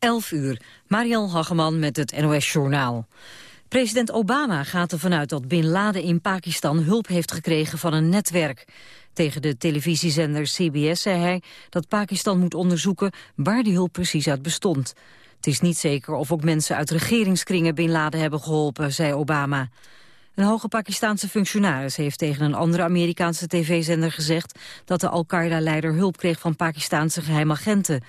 11 uur, Mariel Hageman met het NOS Journaal. President Obama gaat ervan uit dat Bin Laden in Pakistan hulp heeft gekregen van een netwerk. Tegen de televisiezender CBS zei hij dat Pakistan moet onderzoeken waar die hulp precies uit bestond. Het is niet zeker of ook mensen uit regeringskringen Bin Laden hebben geholpen, zei Obama. Een hoge Pakistanse functionaris heeft tegen een andere Amerikaanse tv-zender gezegd dat de Al-Qaeda-leider hulp kreeg van Pakistanse geheimagenten.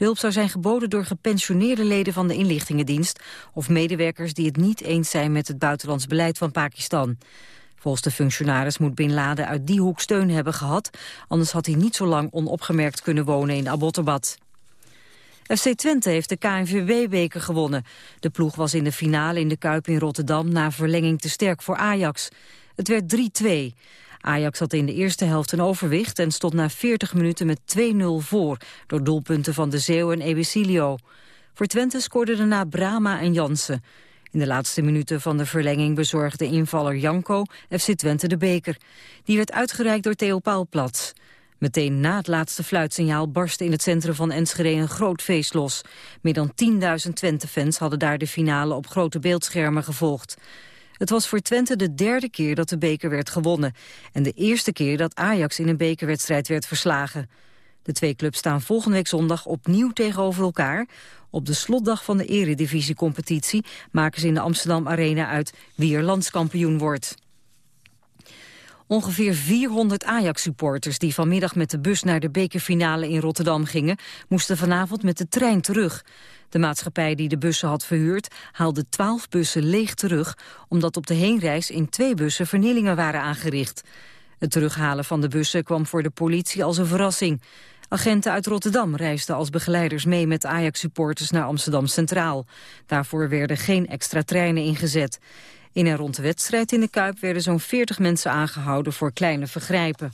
De hulp zou zijn geboden door gepensioneerde leden van de inlichtingendienst of medewerkers die het niet eens zijn met het buitenlands beleid van Pakistan. Volgens de functionaris moet Bin Laden uit die hoek steun hebben gehad, anders had hij niet zo lang onopgemerkt kunnen wonen in Abbottabad. FC Twente heeft de KNVB-beker gewonnen. De ploeg was in de finale in de Kuip in Rotterdam na verlenging te sterk voor Ajax. Het werd 3-2. Ajax had in de eerste helft een overwicht en stond na 40 minuten met 2-0 voor... door doelpunten van de Zeeuw en Ebicilio. Voor Twente scoorden daarna Brama en Jansen. In de laatste minuten van de verlenging bezorgde invaller Janko FC Twente de beker. Die werd uitgereikt door Theo Paalplatz. Meteen na het laatste fluitsignaal barstte in het centrum van Enschede een groot feest los. Meer dan 10.000 Twente-fans hadden daar de finale op grote beeldschermen gevolgd. Het was voor Twente de derde keer dat de beker werd gewonnen... en de eerste keer dat Ajax in een bekerwedstrijd werd verslagen. De twee clubs staan volgende week zondag opnieuw tegenover elkaar. Op de slotdag van de eredivisiecompetitie maken ze in de Amsterdam Arena uit wie er landskampioen wordt. Ongeveer 400 Ajax-supporters die vanmiddag met de bus naar de bekerfinale in Rotterdam gingen, moesten vanavond met de trein terug. De maatschappij die de bussen had verhuurd haalde 12 bussen leeg terug, omdat op de heenreis in twee bussen vernielingen waren aangericht. Het terughalen van de bussen kwam voor de politie als een verrassing. Agenten uit Rotterdam reisden als begeleiders mee met Ajax-supporters naar Amsterdam Centraal. Daarvoor werden geen extra treinen ingezet. In en rond de wedstrijd in de Kuip werden zo'n 40 mensen aangehouden voor kleine vergrijpen.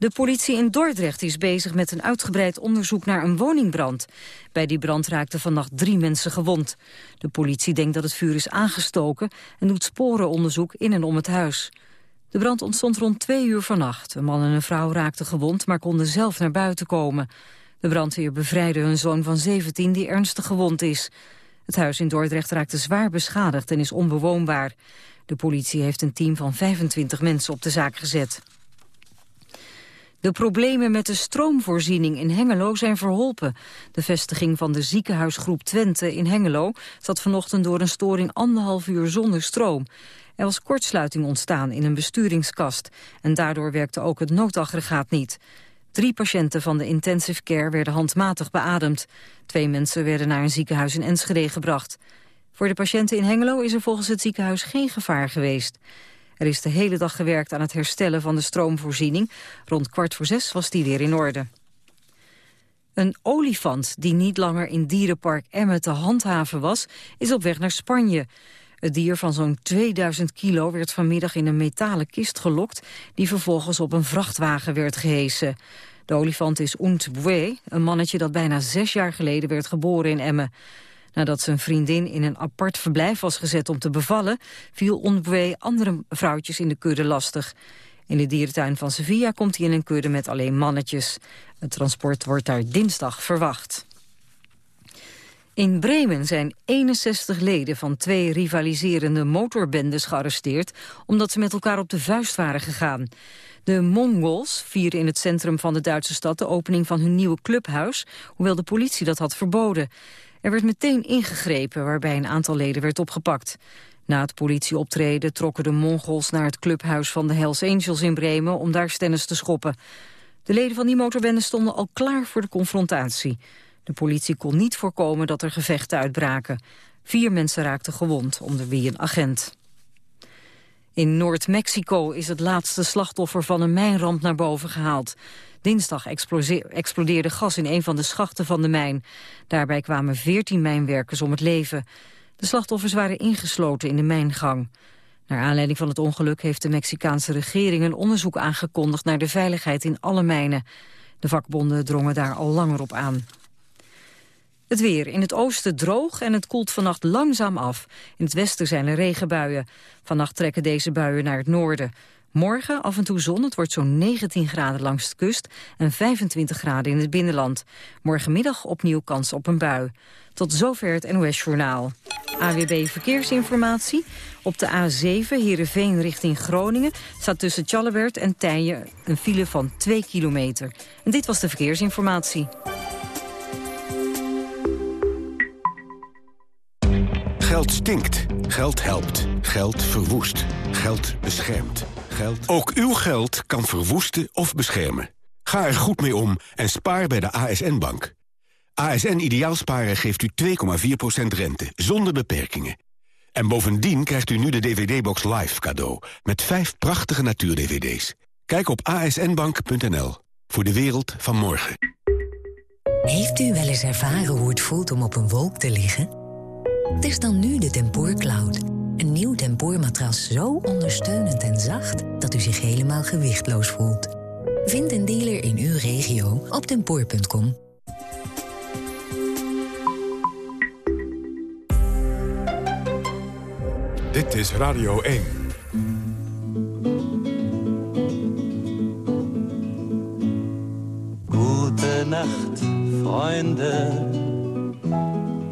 De politie in Dordrecht is bezig met een uitgebreid onderzoek naar een woningbrand. Bij die brand raakten vannacht drie mensen gewond. De politie denkt dat het vuur is aangestoken en doet sporenonderzoek in en om het huis. De brand ontstond rond twee uur vannacht. Een man en een vrouw raakten gewond, maar konden zelf naar buiten komen. De brandweer bevrijdde hun zoon van 17 die ernstig gewond is. Het huis in Dordrecht raakte zwaar beschadigd en is onbewoonbaar. De politie heeft een team van 25 mensen op de zaak gezet. De problemen met de stroomvoorziening in Hengelo zijn verholpen. De vestiging van de ziekenhuisgroep Twente in Hengelo zat vanochtend door een storing anderhalf uur zonder stroom. Er was kortsluiting ontstaan in een besturingskast en daardoor werkte ook het noodaggregaat niet. Drie patiënten van de intensive care werden handmatig beademd. Twee mensen werden naar een ziekenhuis in Enschede gebracht. Voor de patiënten in Hengelo is er volgens het ziekenhuis geen gevaar geweest. Er is de hele dag gewerkt aan het herstellen van de stroomvoorziening. Rond kwart voor zes was die weer in orde. Een olifant die niet langer in dierenpark Emmen te handhaven was... is op weg naar Spanje. Het dier van zo'n 2000 kilo werd vanmiddag in een metalen kist gelokt... die vervolgens op een vrachtwagen werd gehesen. De olifant is Oent een mannetje dat bijna zes jaar geleden werd geboren in Emmen. Nadat zijn vriendin in een apart verblijf was gezet om te bevallen... viel Oent andere vrouwtjes in de kudde lastig. In de dierentuin van Sevilla komt hij in een kudde met alleen mannetjes. Het transport wordt daar dinsdag verwacht. In Bremen zijn 61 leden van twee rivaliserende motorbendes gearresteerd... omdat ze met elkaar op de vuist waren gegaan. De Mongols vieren in het centrum van de Duitse stad de opening van hun nieuwe clubhuis... hoewel de politie dat had verboden. Er werd meteen ingegrepen waarbij een aantal leden werd opgepakt. Na het politieoptreden trokken de Mongols naar het clubhuis van de Hells Angels in Bremen... om daar stennis te schoppen. De leden van die motorbende stonden al klaar voor de confrontatie. De politie kon niet voorkomen dat er gevechten uitbraken. Vier mensen raakten gewond, onder wie een agent. In Noord-Mexico is het laatste slachtoffer van een mijnramp naar boven gehaald. Dinsdag explodeerde gas in een van de schachten van de mijn. Daarbij kwamen veertien mijnwerkers om het leven. De slachtoffers waren ingesloten in de mijngang. Naar aanleiding van het ongeluk heeft de Mexicaanse regering een onderzoek aangekondigd naar de veiligheid in alle mijnen. De vakbonden drongen daar al langer op aan. Het weer. In het oosten droog en het koelt vannacht langzaam af. In het westen zijn er regenbuien. Vannacht trekken deze buien naar het noorden. Morgen af en toe zon, het wordt zo'n 19 graden langs de kust en 25 graden in het binnenland. Morgenmiddag opnieuw kans op een bui. Tot zover het NOS-journaal. AWB Verkeersinformatie. Op de A7 Heerenveen richting Groningen staat tussen Tjallebert en Tijen een file van 2 kilometer. En dit was de verkeersinformatie. Geld stinkt. Geld helpt. Geld verwoest. Geld beschermt. Geld... Ook uw geld kan verwoesten of beschermen. Ga er goed mee om en spaar bij de ASN-bank. ASN Ideaalsparen geeft u 2,4% rente, zonder beperkingen. En bovendien krijgt u nu de DVD-box Live cadeau... met vijf prachtige natuur-DVD's. Kijk op asnbank.nl voor de wereld van morgen. Heeft u wel eens ervaren hoe het voelt om op een wolk te liggen? Test dan nu de Tempoor Cloud. Een nieuw tempoormatras zo ondersteunend en zacht... dat u zich helemaal gewichtloos voelt. Vind een dealer in uw regio op tempoor.com. Dit is Radio 1. Gute Nacht, Freunde.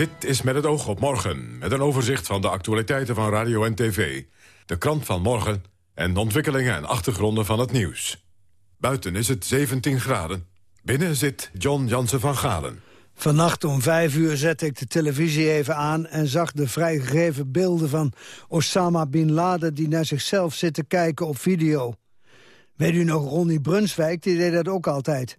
Dit is met het oog op morgen, met een overzicht van de actualiteiten van radio en tv. De krant van morgen en de ontwikkelingen en achtergronden van het nieuws. Buiten is het 17 graden. Binnen zit John Jansen van Galen. Vannacht om vijf uur zette ik de televisie even aan... en zag de vrijgegeven beelden van Osama Bin Laden... die naar zichzelf zit te kijken op video. Weet u nog, Ronnie Brunswijk, die deed dat ook altijd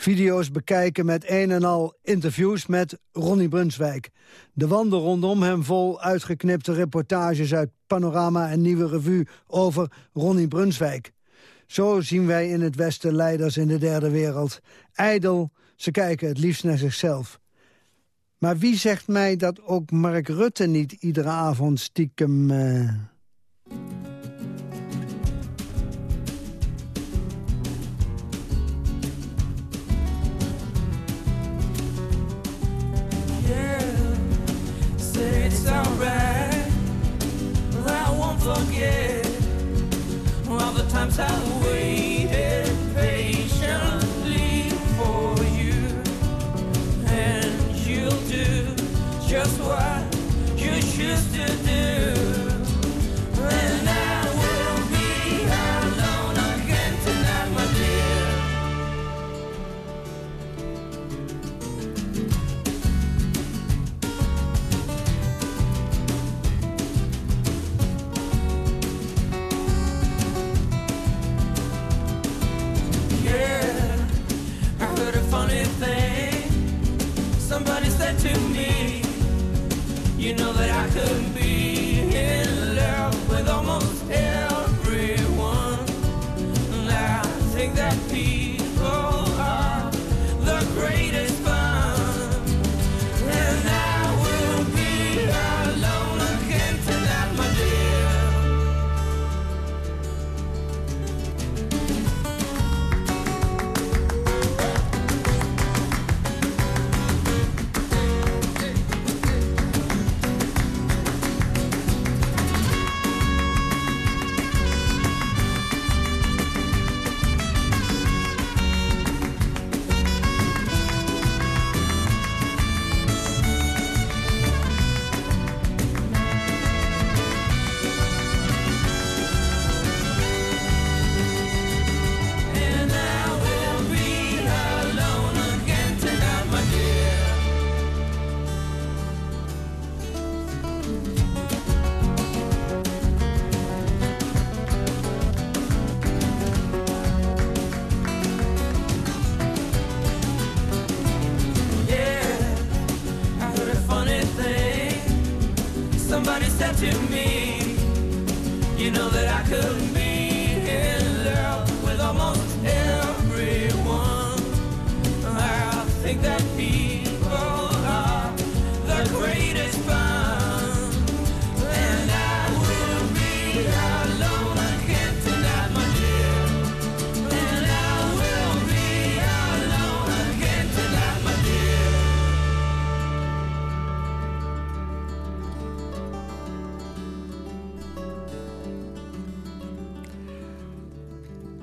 video's bekijken met een en al interviews met Ronnie Brunswijk. De wanden rondom hem vol uitgeknipte reportages uit Panorama en Nieuwe Revue over Ronnie Brunswijk. Zo zien wij in het Westen leiders in de derde wereld. Ijdel, ze kijken het liefst naar zichzelf. Maar wie zegt mij dat ook Mark Rutte niet iedere avond stiekem... Uh...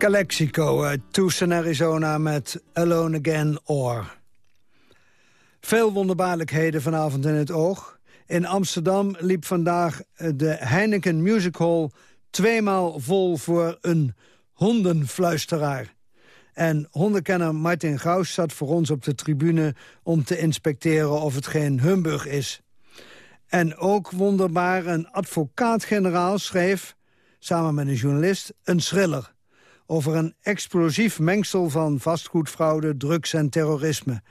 Calexico uit Tucson, Arizona met Alone Again Or. Veel wonderbaarlijkheden vanavond in het oog. In Amsterdam liep vandaag de Heineken Music Hall tweemaal vol voor een hondenfluisteraar. En hondenkenner Martin Gauss zat voor ons op de tribune om te inspecteren of het geen humbug is. En ook wonderbaar, een advocaat-generaal schreef, samen met een journalist, een thriller over een explosief mengsel van vastgoedfraude, drugs en terrorisme.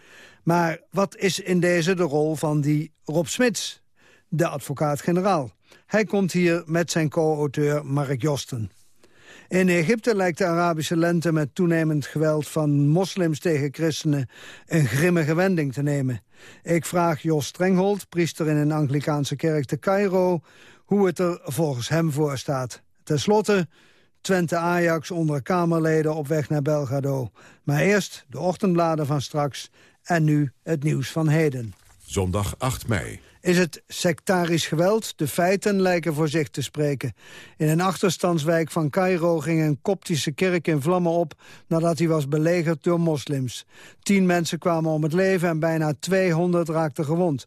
Maar wat is in deze de rol van die Rob Smits, de advocaat-generaal? Hij komt hier met zijn co-auteur Mark Josten. In Egypte lijkt de Arabische lente met toenemend geweld van moslims tegen christenen een grimmige wending te nemen. Ik vraag Jos Strenghold, priester in een Anglikaanse kerk te Cairo, hoe het er volgens hem voor staat. Ten slotte Twente-Ajax onder Kamerleden op weg naar Belgrado. Maar eerst de ochtendbladen van straks en nu het nieuws van heden. Zondag 8 mei. Is het sectarisch geweld? De feiten lijken voor zich te spreken. In een achterstandswijk van Cairo ging een koptische kerk in vlammen op... nadat hij was belegerd door moslims. Tien mensen kwamen om het leven en bijna 200 raakten gewond.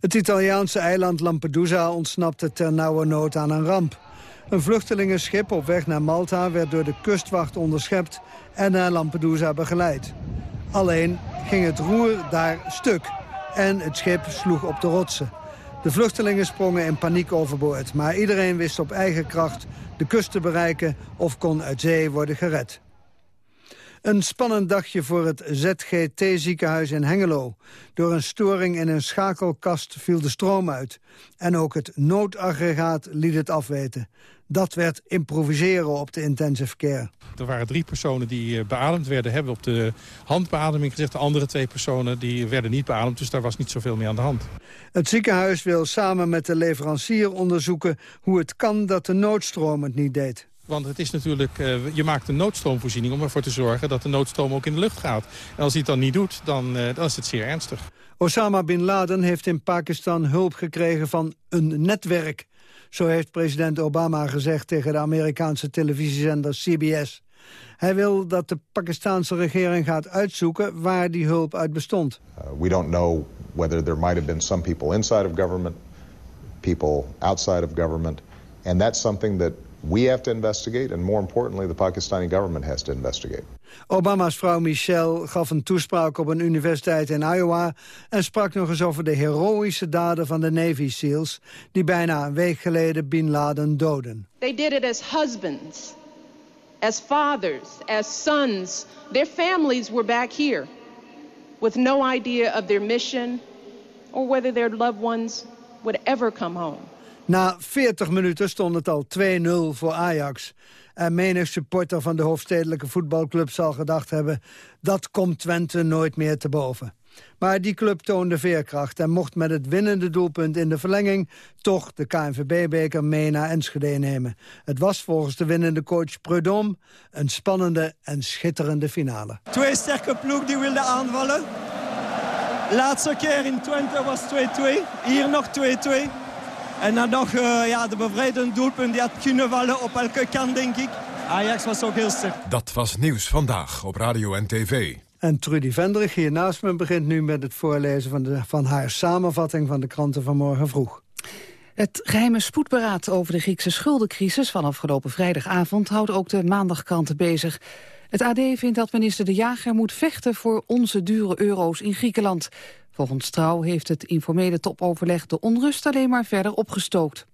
Het Italiaanse eiland Lampedusa ontsnapte ter nauwe nood aan een ramp. Een vluchtelingenschip op weg naar Malta werd door de kustwacht onderschept en naar Lampedusa begeleid. Alleen ging het roer daar stuk en het schip sloeg op de rotsen. De vluchtelingen sprongen in paniek overboord, maar iedereen wist op eigen kracht de kust te bereiken of kon uit zee worden gered. Een spannend dagje voor het ZGT-ziekenhuis in Hengelo. Door een storing in een schakelkast viel de stroom uit. En ook het noodaggregaat liet het afweten. Dat werd improviseren op de intensive care. Er waren drie personen die eh, beademd werden, hebben op de handbeademing gezegd. De andere twee personen die werden niet beademd, dus daar was niet zoveel meer aan de hand. Het ziekenhuis wil samen met de leverancier onderzoeken hoe het kan dat de noodstroom het niet deed. Want het is natuurlijk, uh, je maakt een noodstroomvoorziening om ervoor te zorgen dat de noodstroom ook in de lucht gaat. En als hij het dan niet doet, dan, uh, dan is het zeer ernstig. Osama Bin Laden heeft in Pakistan hulp gekregen van een netwerk. Zo heeft president Obama gezegd tegen de Amerikaanse televisiezender CBS. Hij wil dat de Pakistanse regering gaat uitzoeken waar die hulp uit bestond. Uh, we don't know whether there might have been some people inside of government, people outside of government, and that's something that we have to investigate, and more importantly, the Pakistani government has to investigate. Obama's vrouw Michelle gaf een toespraak op een universiteit in Iowa... en sprak nog eens over de heroïsche daden van de Navy SEALs... die bijna een week geleden Bin Laden doden. They did it as husbands, as fathers, as sons. Their families were back here... with no idea of their mission... or whether their loved ones would ever come home. Na 40 minuten stond het al 2-0 voor Ajax. En menig supporter van de hoofdstedelijke voetbalclub zal gedacht hebben... dat komt Twente nooit meer te boven. Maar die club toonde veerkracht en mocht met het winnende doelpunt in de verlenging... toch de KNVB-beker mee naar Enschede nemen. Het was volgens de winnende coach Prudhomme een spannende en schitterende finale. Twee sterke ploeg die wilden aanvallen. Laatste keer in Twente was 2-2, hier nog 2-2. En dan nog uh, ja, de bevrijdende doelpunt die had kunnen vallen op elke kant, denk ik. Ajax was ook heel sterk. Dat was Nieuws Vandaag op Radio en TV. En Trudy Vendrich hier naast me begint nu met het voorlezen van, de, van haar samenvatting van de kranten van morgen vroeg. Het geheime spoedberaad over de Griekse schuldencrisis van afgelopen vrijdagavond houdt ook de maandagkranten bezig. Het AD vindt dat minister De Jager moet vechten voor onze dure euro's in Griekenland. Volgens Trouw heeft het informele topoverleg de onrust alleen maar verder opgestookt.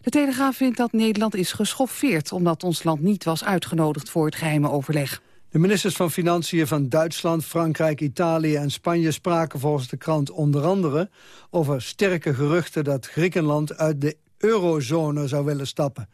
De Telegraaf vindt dat Nederland is geschoffeerd omdat ons land niet was uitgenodigd voor het geheime overleg. De ministers van Financiën van Duitsland, Frankrijk, Italië en Spanje spraken volgens de krant onder andere over sterke geruchten dat Griekenland uit de eurozone zou willen stappen.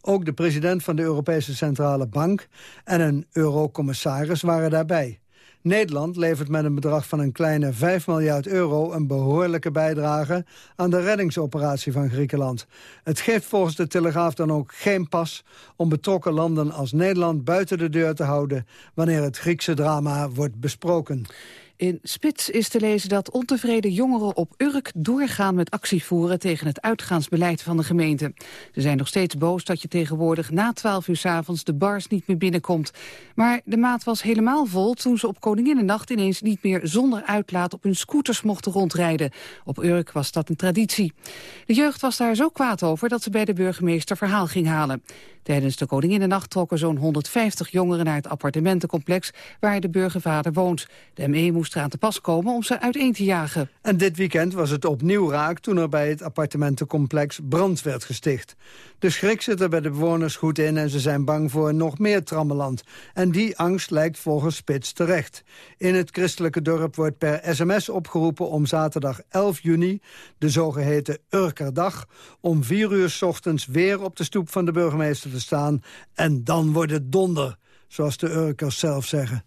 Ook de president van de Europese Centrale Bank en een eurocommissaris waren daarbij. Nederland levert met een bedrag van een kleine 5 miljard euro... een behoorlijke bijdrage aan de reddingsoperatie van Griekenland. Het geeft volgens de Telegraaf dan ook geen pas... om betrokken landen als Nederland buiten de deur te houden... wanneer het Griekse drama wordt besproken. In Spits is te lezen dat ontevreden jongeren op Urk doorgaan met actie voeren tegen het uitgaansbeleid van de gemeente. Ze zijn nog steeds boos dat je tegenwoordig na 12 uur s avonds de bars niet meer binnenkomt. Maar de maat was helemaal vol toen ze op Koninginnennacht ineens niet meer zonder uitlaat op hun scooters mochten rondrijden. Op Urk was dat een traditie. De jeugd was daar zo kwaad over dat ze bij de burgemeester verhaal ging halen. Tijdens de Koninginnennacht trokken zo'n 150 jongeren naar het appartementencomplex waar de burgervader woont. De ME moest te pas komen om ze uiteen te jagen. En dit weekend was het opnieuw raak toen er bij het appartementencomplex brand werd gesticht. De schrik zit er bij de bewoners goed in en ze zijn bang voor nog meer trammeland. En die angst lijkt volgens Spits terecht. In het christelijke dorp wordt per sms opgeroepen om zaterdag 11 juni, de zogeheten Urkerdag, om 4 uur s ochtends weer op de stoep van de burgemeester te staan. En dan wordt het donder, zoals de Urkers zelf zeggen.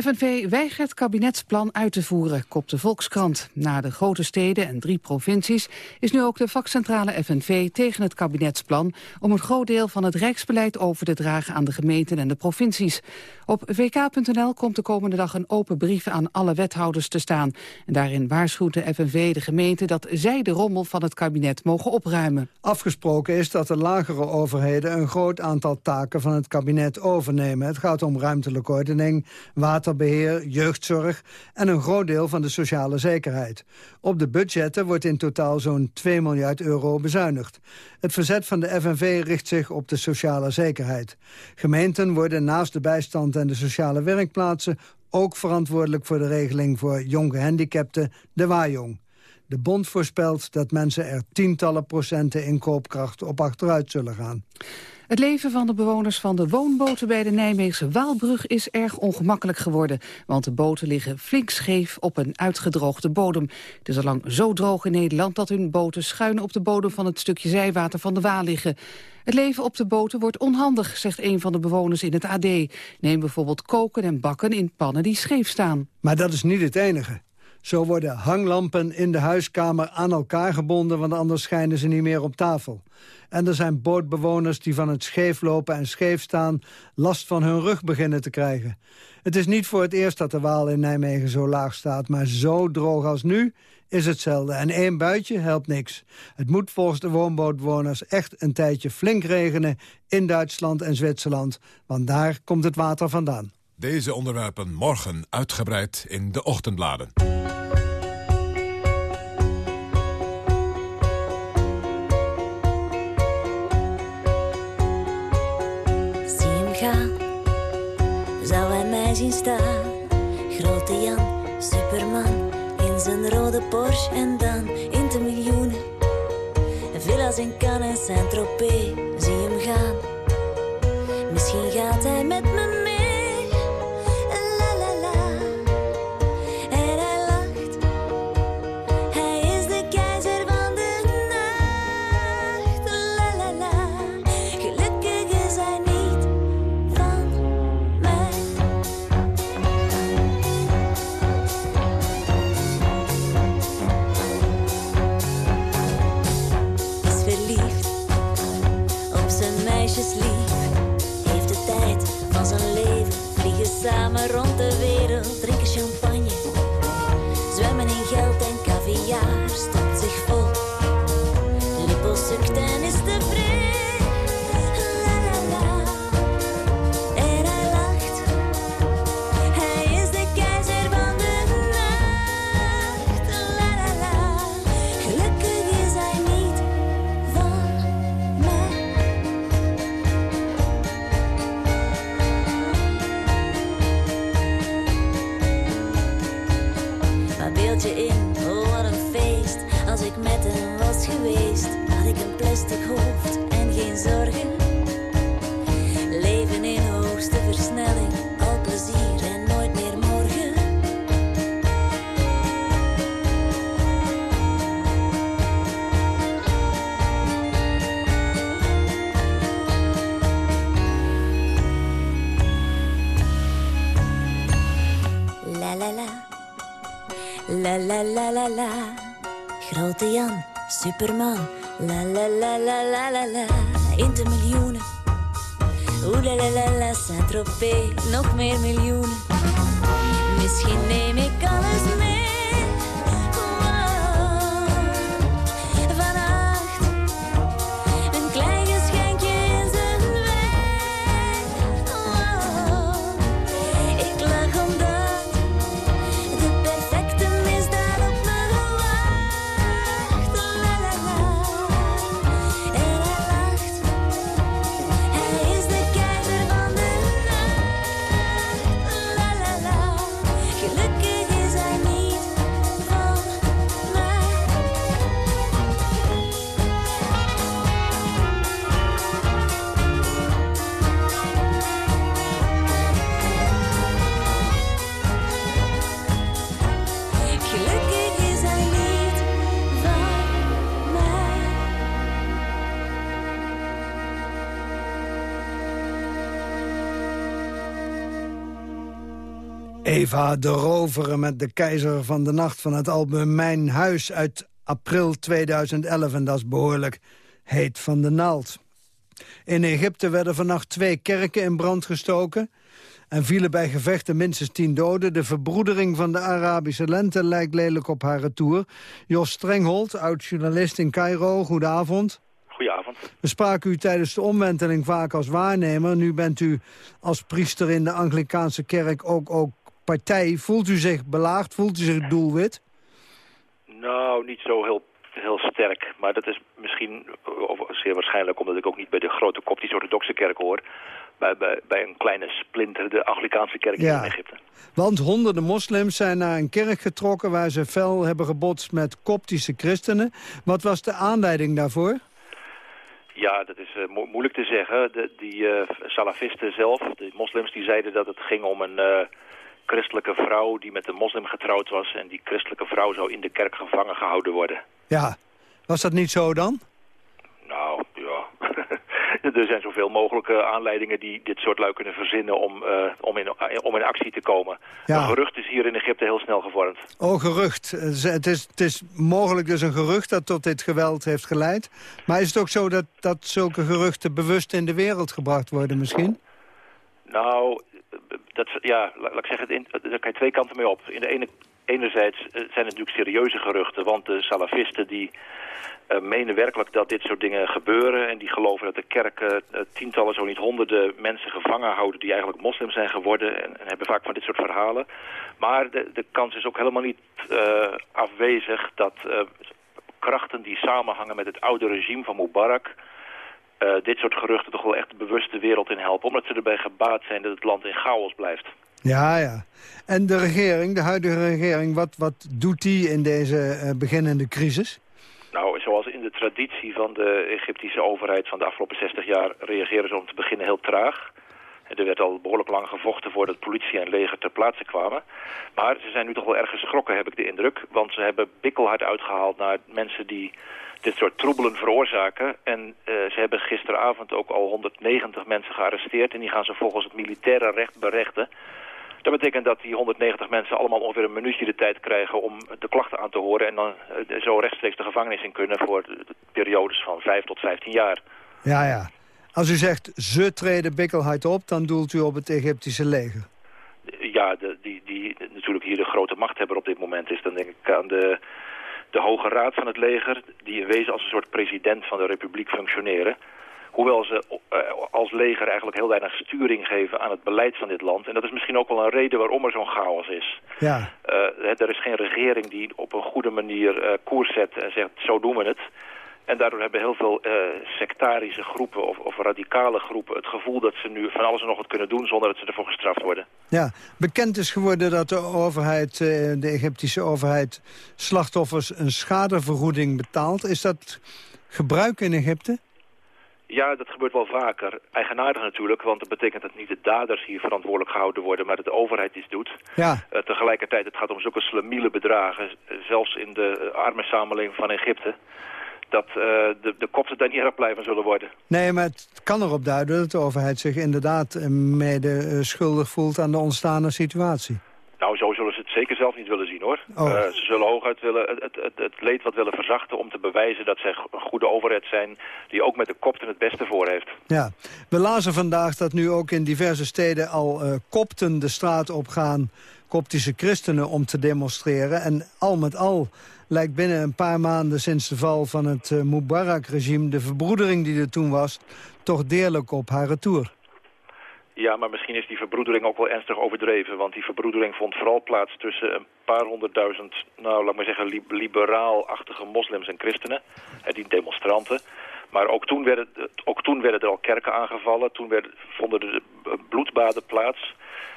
FNV weigert kabinetsplan uit te voeren, kopt de Volkskrant. Na de grote steden en drie provincies is nu ook de vakcentrale FNV tegen het kabinetsplan om een groot deel van het rijksbeleid over te dragen aan de gemeenten en de provincies. Op vk.nl komt de komende dag een open brief aan alle wethouders te staan. En daarin waarschuwt de FNV de gemeente dat zij de rommel van het kabinet mogen opruimen. Afgesproken is dat de lagere overheden een groot aantal taken van het kabinet overnemen. Het gaat om ruimtelijke ordening, waterbeheer, jeugdzorg en een groot deel van de sociale zekerheid. Op de budgetten wordt in totaal zo'n 2 miljard euro bezuinigd. Het verzet van de FNV richt zich op de sociale zekerheid. Gemeenten worden naast de bijstand en de sociale werkplaatsen... ook verantwoordelijk voor de regeling voor jong gehandicapten, de Waaijong. De bond voorspelt dat mensen er tientallen procenten in koopkracht op achteruit zullen gaan. Het leven van de bewoners van de woonboten bij de Nijmeegse Waalbrug is erg ongemakkelijk geworden. Want de boten liggen flink scheef op een uitgedroogde bodem. Het is al lang zo droog in Nederland dat hun boten schuin op de bodem van het stukje zijwater van de Waal liggen. Het leven op de boten wordt onhandig, zegt een van de bewoners in het AD. Neem bijvoorbeeld koken en bakken in pannen die scheef staan. Maar dat is niet het enige. Zo worden hanglampen in de huiskamer aan elkaar gebonden... want anders schijnen ze niet meer op tafel. En er zijn bootbewoners die van het scheef lopen en scheef staan... last van hun rug beginnen te krijgen. Het is niet voor het eerst dat de Waal in Nijmegen zo laag staat... maar zo droog als nu is het zelden. En één buitje helpt niks. Het moet volgens de woonbootbewoners echt een tijdje flink regenen... in Duitsland en Zwitserland, want daar komt het water vandaan. Deze onderwerpen morgen uitgebreid in de ochtendbladen. Zie hem gaan, zou hij mij zien staan? Grote Jan, superman, in zijn rode Porsche en dan in de miljoenen. Villa's in Cannes en Saint-Tropez, Superman, la la la la la la la. Intermiljoenen, oeh la la la la. Saint-Tropez, nog meer miljoenen. Misschien neem ik alles mee. De Rovere met de keizer van de nacht van het album Mijn Huis uit april 2011. En dat is behoorlijk heet van de naald. In Egypte werden vannacht twee kerken in brand gestoken... en vielen bij gevechten minstens tien doden. De verbroedering van de Arabische lente lijkt lelijk op haar retour. Jos Strenghold, oud-journalist in Cairo, goedenavond. Goedenavond. We spraken u tijdens de omwenteling vaak als waarnemer. Nu bent u als priester in de Anglikaanse kerk ook, ook partij. Voelt u zich belaagd? Voelt u zich doelwit? Nou, niet zo heel, heel sterk. Maar dat is misschien, of zeer waarschijnlijk... omdat ik ook niet bij de grote koptisch-orthodoxe kerk hoor... Bij, bij, bij een kleine splinter, de Anglikaanse kerk Ja. in Egypte. Want honderden moslims zijn naar een kerk getrokken... waar ze fel hebben gebotst met koptische christenen. Wat was de aanleiding daarvoor? Ja, dat is eh, mo- moeilijk te zeggen. De, die eh, salafisten zelf, de moslims, die zeiden dat het ging om een eh, christelijke vrouw... die met een moslim getrouwd was. En die christelijke vrouw zou in de kerk gevangen gehouden worden. Ja, was dat niet zo dan? Nou, ja. er zijn zoveel mogelijke aanleidingen die dit soort lui kunnen verzinnen om, eh, om, in, om in actie te komen. Ja. Een gerucht is hier in Egypte heel snel gevormd. Oh, gerucht. Eh, Het is, het is mogelijk dus een gerucht dat tot dit geweld heeft geleid. Maar is het ook zo dat, dat zulke geruchten bewust in de wereld gebracht worden misschien? Nou, dat, ja, la- laat ik zeggen, daar kan je twee kanten mee op. In de ene, enerzijds eh, zijn het natuurlijk serieuze geruchten, want de salafisten die eh, menen werkelijk dat dit soort dingen gebeuren. En die geloven dat de kerken eh, tientallen, zo niet honderden mensen gevangen houden die eigenlijk moslim zijn geworden. En, en hebben vaak van dit soort verhalen. Maar de, de kans is ook helemaal niet afwezig dat krachten die samenhangen met het oude regime van Mubarak... eh, dit soort geruchten toch wel echt bewust de wereld in helpen. Omdat ze erbij gebaat zijn dat het land in chaos blijft. Ja, ja. En de regering, de huidige regering, wat, wat doet die in deze eh, beginnende crisis? Nou, zoals in de traditie van de Egyptische overheid van de afgelopen 60 jaar... reageren ze om te beginnen heel traag. Er werd al behoorlijk lang gevochten voordat politie en leger ter plaatse kwamen. Maar ze zijn nu toch wel erg geschrokken, heb ik de indruk. Want ze hebben bikkelhard uitgehaald naar mensen die dit soort troebelen veroorzaken. En eh, ze hebben gisteravond ook al 190 mensen gearresteerd... en die gaan ze volgens het militaire recht berechten. Dat betekent dat die 190 mensen allemaal ongeveer een minuutje de tijd krijgen om de klachten aan te horen... en dan eh, zo rechtstreeks de gevangenis in kunnen voor de- de periodes van 5 tot 15 jaar. Ja, ja. Als u zegt ze treden bikkelhard op, dan doelt u op het Egyptische leger. ja, de, die, die natuurlijk hier de grote machthebber op dit moment is. Dan denk ik aan de, de Hoge Raad van het leger, die in wezen als een soort president van de republiek functioneren. Hoewel ze eh, als leger eigenlijk heel weinig sturing geven aan het beleid van dit land. En dat is misschien ook wel een reden waarom er zo'n chaos is. Ja. Eh, er is geen regering die op een goede manier eh, koers zet en zegt zo doen we het. En daardoor hebben heel veel eh, sectarische groepen of, of radicale groepen het gevoel dat ze nu van alles en nog wat kunnen doen zonder dat ze ervoor gestraft worden. Ja, bekend is geworden dat de overheid, eh, de Egyptische overheid, slachtoffers een schadevergoeding betaalt. Is dat gebruik in Egypte? Ja, dat gebeurt wel vaker. Eigenaardig natuurlijk, want dat betekent dat niet de daders hier verantwoordelijk gehouden worden, maar dat de overheid iets doet. Ja. Uh, tegelijkertijd, het gaat om zulke slamiele bedragen, zelfs in de arme samenleving van Egypte, dat de, de kopten daar niet erg blij van zullen worden. Nee, maar het kan erop duiden dat de overheid zich inderdaad mede schuldig voelt aan de ontstaande situatie. Nou, zo zullen ze het zeker zelf niet willen zien, hoor. Oh. Uh, ze zullen hooguit willen het, het, het, leed wat willen verzachten... om te bewijzen dat zij een goede overheid zijn... die ook met de kopten het beste voor heeft. Ja, we lazen vandaag dat nu ook in diverse steden al uh, kopten de straat opgaan... koptische christenen om te demonstreren. En al met al lijkt binnen een paar maanden sinds de val van het uh, Mubarak-regime... de verbroedering die er toen was, toch deerlijk op haar retour. Ja, maar misschien is die verbroedering ook wel ernstig overdreven. Want die verbroedering vond vooral plaats tussen een paar honderdduizend, nou laat maar zeggen, li liberaal-achtige moslims en christenen. En die demonstranten. Maar ook toen, werden, ook toen werden er al kerken aangevallen. Toen werden, vonden er bloedbaden plaats.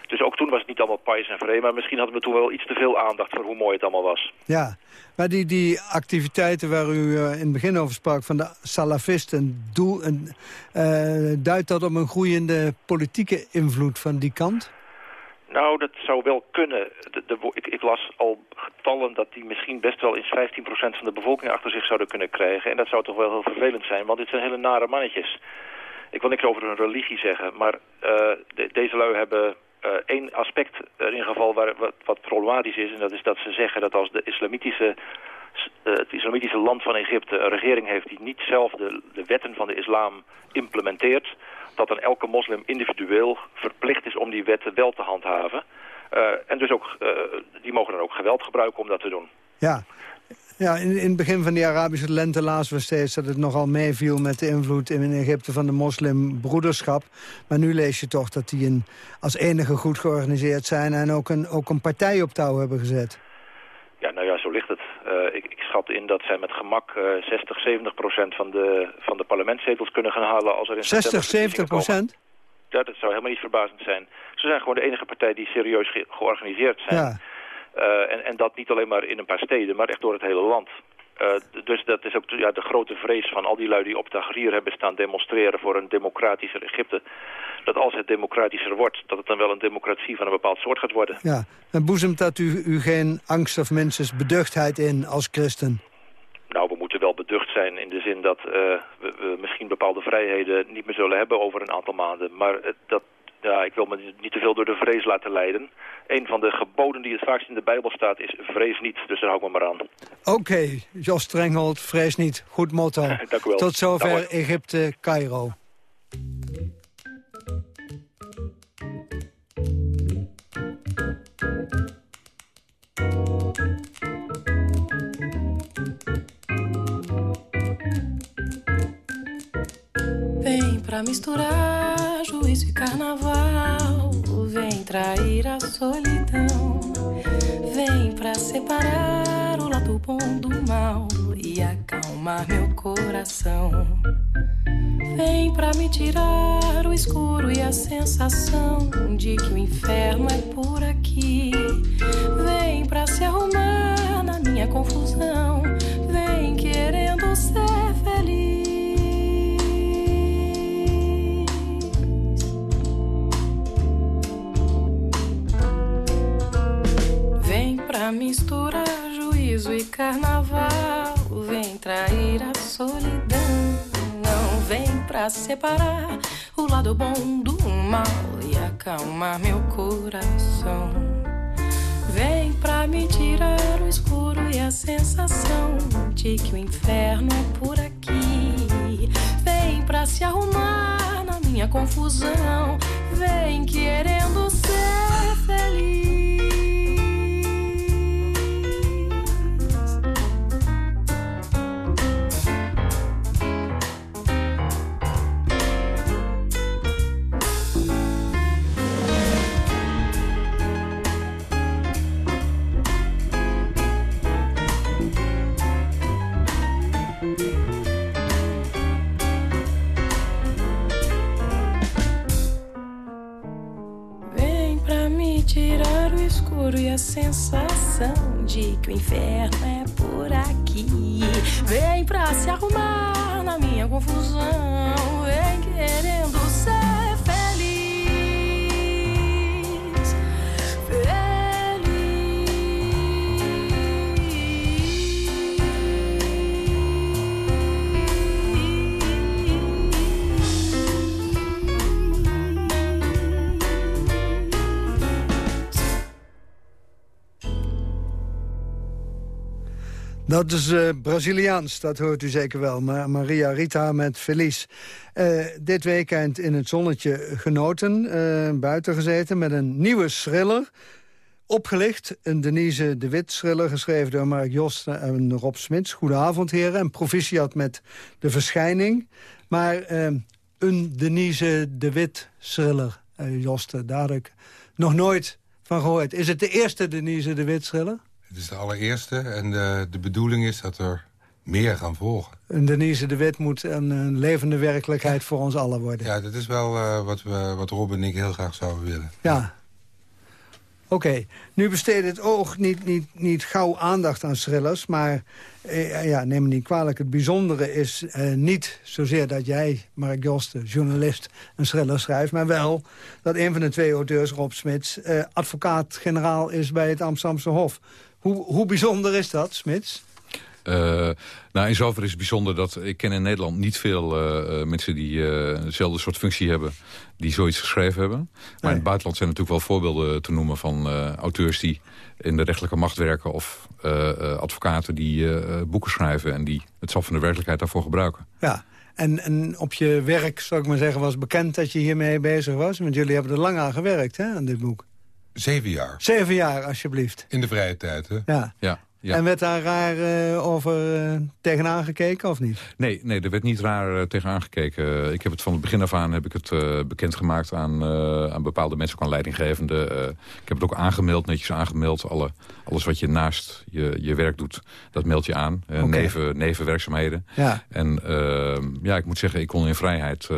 Dus ook toen was het niet allemaal pais en vree. Maar misschien hadden we toen wel iets te veel aandacht voor hoe mooi het allemaal was. Ja, maar die, die activiteiten waar u uh, in het begin over sprak... van de salafisten, uh, duidt dat op een groeiende politieke invloed van die kant? Nou, dat zou wel kunnen. De, de, ik, ik, las al getallen dat die misschien best wel eens 15% van de bevolking achter zich zouden kunnen krijgen. En dat zou toch wel heel vervelend zijn, want dit zijn hele nare mannetjes. Ik wil niks over hun religie zeggen, maar uh, de, deze lui hebben één aspect in ieder geval waar, wat, wat, problematisch is. En dat is dat ze zeggen dat als de islamitische, uh, het islamitische land van Egypte een regering heeft die niet zelf de, de wetten van de islam implementeert, dat dan elke moslim individueel verplicht is om die wetten wel te handhaven. Uh, en dus ook, die mogen dan ook geweld gebruiken om dat te doen. Ja, ja, in, in het begin van die Arabische lente lazen we steeds dat het nogal meeviel met de invloed in Egypte van de moslimbroederschap. Maar nu lees je toch dat die een, als enige goed georganiseerd zijn en ook een, ook een partij op touw hebben gezet. Ja, nou ja, zo ligt het. Uh, ik, ik, schat in dat zij met gemak uh, 60, 70 procent van de, van de parlementszetels kunnen gaan halen als er in 60, 70 procent? Ja, dat zou helemaal niet verbazend zijn. Ze zijn gewoon de enige partij die serieus ge georganiseerd zijn. Ja. Uh, en, en dat niet alleen maar in een paar steden, maar echt door het hele land. Uh, dus dat is ook ja, de grote vrees van al die lui die op Tahrir hebben staan demonstreren voor een democratischer Egypte. Dat als het democratischer wordt, dat het dan wel een democratie van een bepaald soort gaat worden. Ja, en boezemt dat u, u geen angst of minstens beduchtheid in als christen? Nou, we moeten wel beducht zijn in de zin dat uh, we, we, misschien bepaalde vrijheden niet meer zullen hebben over een aantal maanden. Maar uh, dat, ja, ik wil me niet te veel door de vrees laten leiden. Een van de geboden die het vaakst in de Bijbel staat is vrees niet. Dus daar hou ik me maar aan. Oké, okay, Jos Strenghold, vrees niet. Goed motto. Dank u wel. Tot zover Dank Egypte, Cairo. Vem pra misturar juízo e carnaval. Vem trair a solidão. Vem pra separar o lado bom do mal e acalmar meu coração. Vem pra me tirar o escuro e a sensação de que o inferno é por aqui. Vem pra se arrumar na minha confusão. Separar o lado bom do mal E acalmar meu coração. Vem pra me tirar o escuro e a sensação De que o inferno é por aqui. Vem pra se arrumar na minha confusão. Vem querendo ser feliz inferno é por aqui. Vem pra se arrumar na minha confusão, vem querendo Dat is eh, Braziliaans, dat hoort u zeker wel. Maar Maria Rita met Feliz. Eh, dit weekend in het zonnetje genoten, eh, buiten gezeten... met een nieuwe thriller. Opgelicht, een Denise de Wit thriller... geschreven door Mark Jost en Rob Smits. Goedenavond, heren. En proficiat met de verschijning. Maar een Denise de Wit thriller, Joste, daar ik nog nooit van gehoord. Is het de eerste Denise de Wit thriller? Het is de allereerste en de, de bedoeling is dat er meer gaan volgen. En Denise de Wit moet een, een levende werkelijkheid voor ons allen worden. Ja, dat is wel uh, wat, we, wat Rob en ik heel graag zouden willen. Ja. Oké, nu besteedt het oog niet, niet, niet gauw aandacht aan thrillers... maar eh, ja, neem me niet kwalijk, het bijzondere is eh, niet zozeer dat jij, Mark Jost, de journalist, een thriller schrijft... maar wel dat een van de twee auteurs, Rob Smits, eh, advocaat-generaal is bij het Amsterdamse Hof. Hoe, hoe bijzonder is dat, Smits? Uh, nou, in zoverre is het bijzonder dat ik ken in Nederland niet veel uh, mensen die uh, dezelfde soort functie hebben, die zoiets geschreven hebben. Maar in het buitenland zijn natuurlijk wel voorbeelden te noemen van auteurs die in de rechtelijke macht werken of advocaten die boeken schrijven en die het zat van de werkelijkheid daarvoor gebruiken. Ja. En, en op je werk, zou ik maar zeggen, was bekend dat je hiermee bezig was? Want jullie hebben er lang aan gewerkt, hè, aan dit boek. Zeven jaar. Zeven jaar, alsjeblieft. In de vrije tijd, hè? Ja. ja. Ja. En werd daar raar uh, over uh, tegenaan gekeken, of niet? Nee, nee er werd niet raar uh, tegenaan gekeken. Ik heb het van het begin af aan heb ik het, bekendgemaakt aan, aan bepaalde mensen, aan leidinggevende. ik heb het ook aangemeld, netjes aangemeld. Alle, alles wat je naast je, je werk doet, dat meld je aan. Okay. Neven, nevenwerkzaamheden. Ja. En ja, ik moet zeggen, ik kon in vrijheid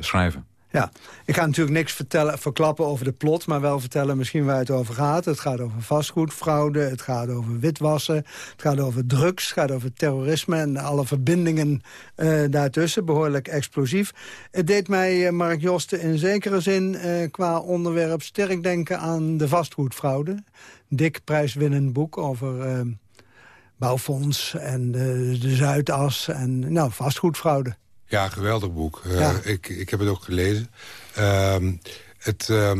schrijven. Ja, ik ga natuurlijk niks vertellen, verklappen over de plot... maar wel vertellen misschien waar het over gaat. Het gaat over vastgoedfraude, het gaat over witwassen... het gaat over drugs, het gaat over terrorisme... en alle verbindingen uh, daartussen, behoorlijk explosief. Het deed mij, uh, Mark Josten, in zekere zin uh, qua onderwerp... sterk denken aan de vastgoedfraude. Dik prijswinnend boek over bouwfonds en de, de Zuidas... en nou, vastgoedfraude. Ja, geweldig boek. Uh, ja. ik, ik heb het ook gelezen. Uh, het, uh,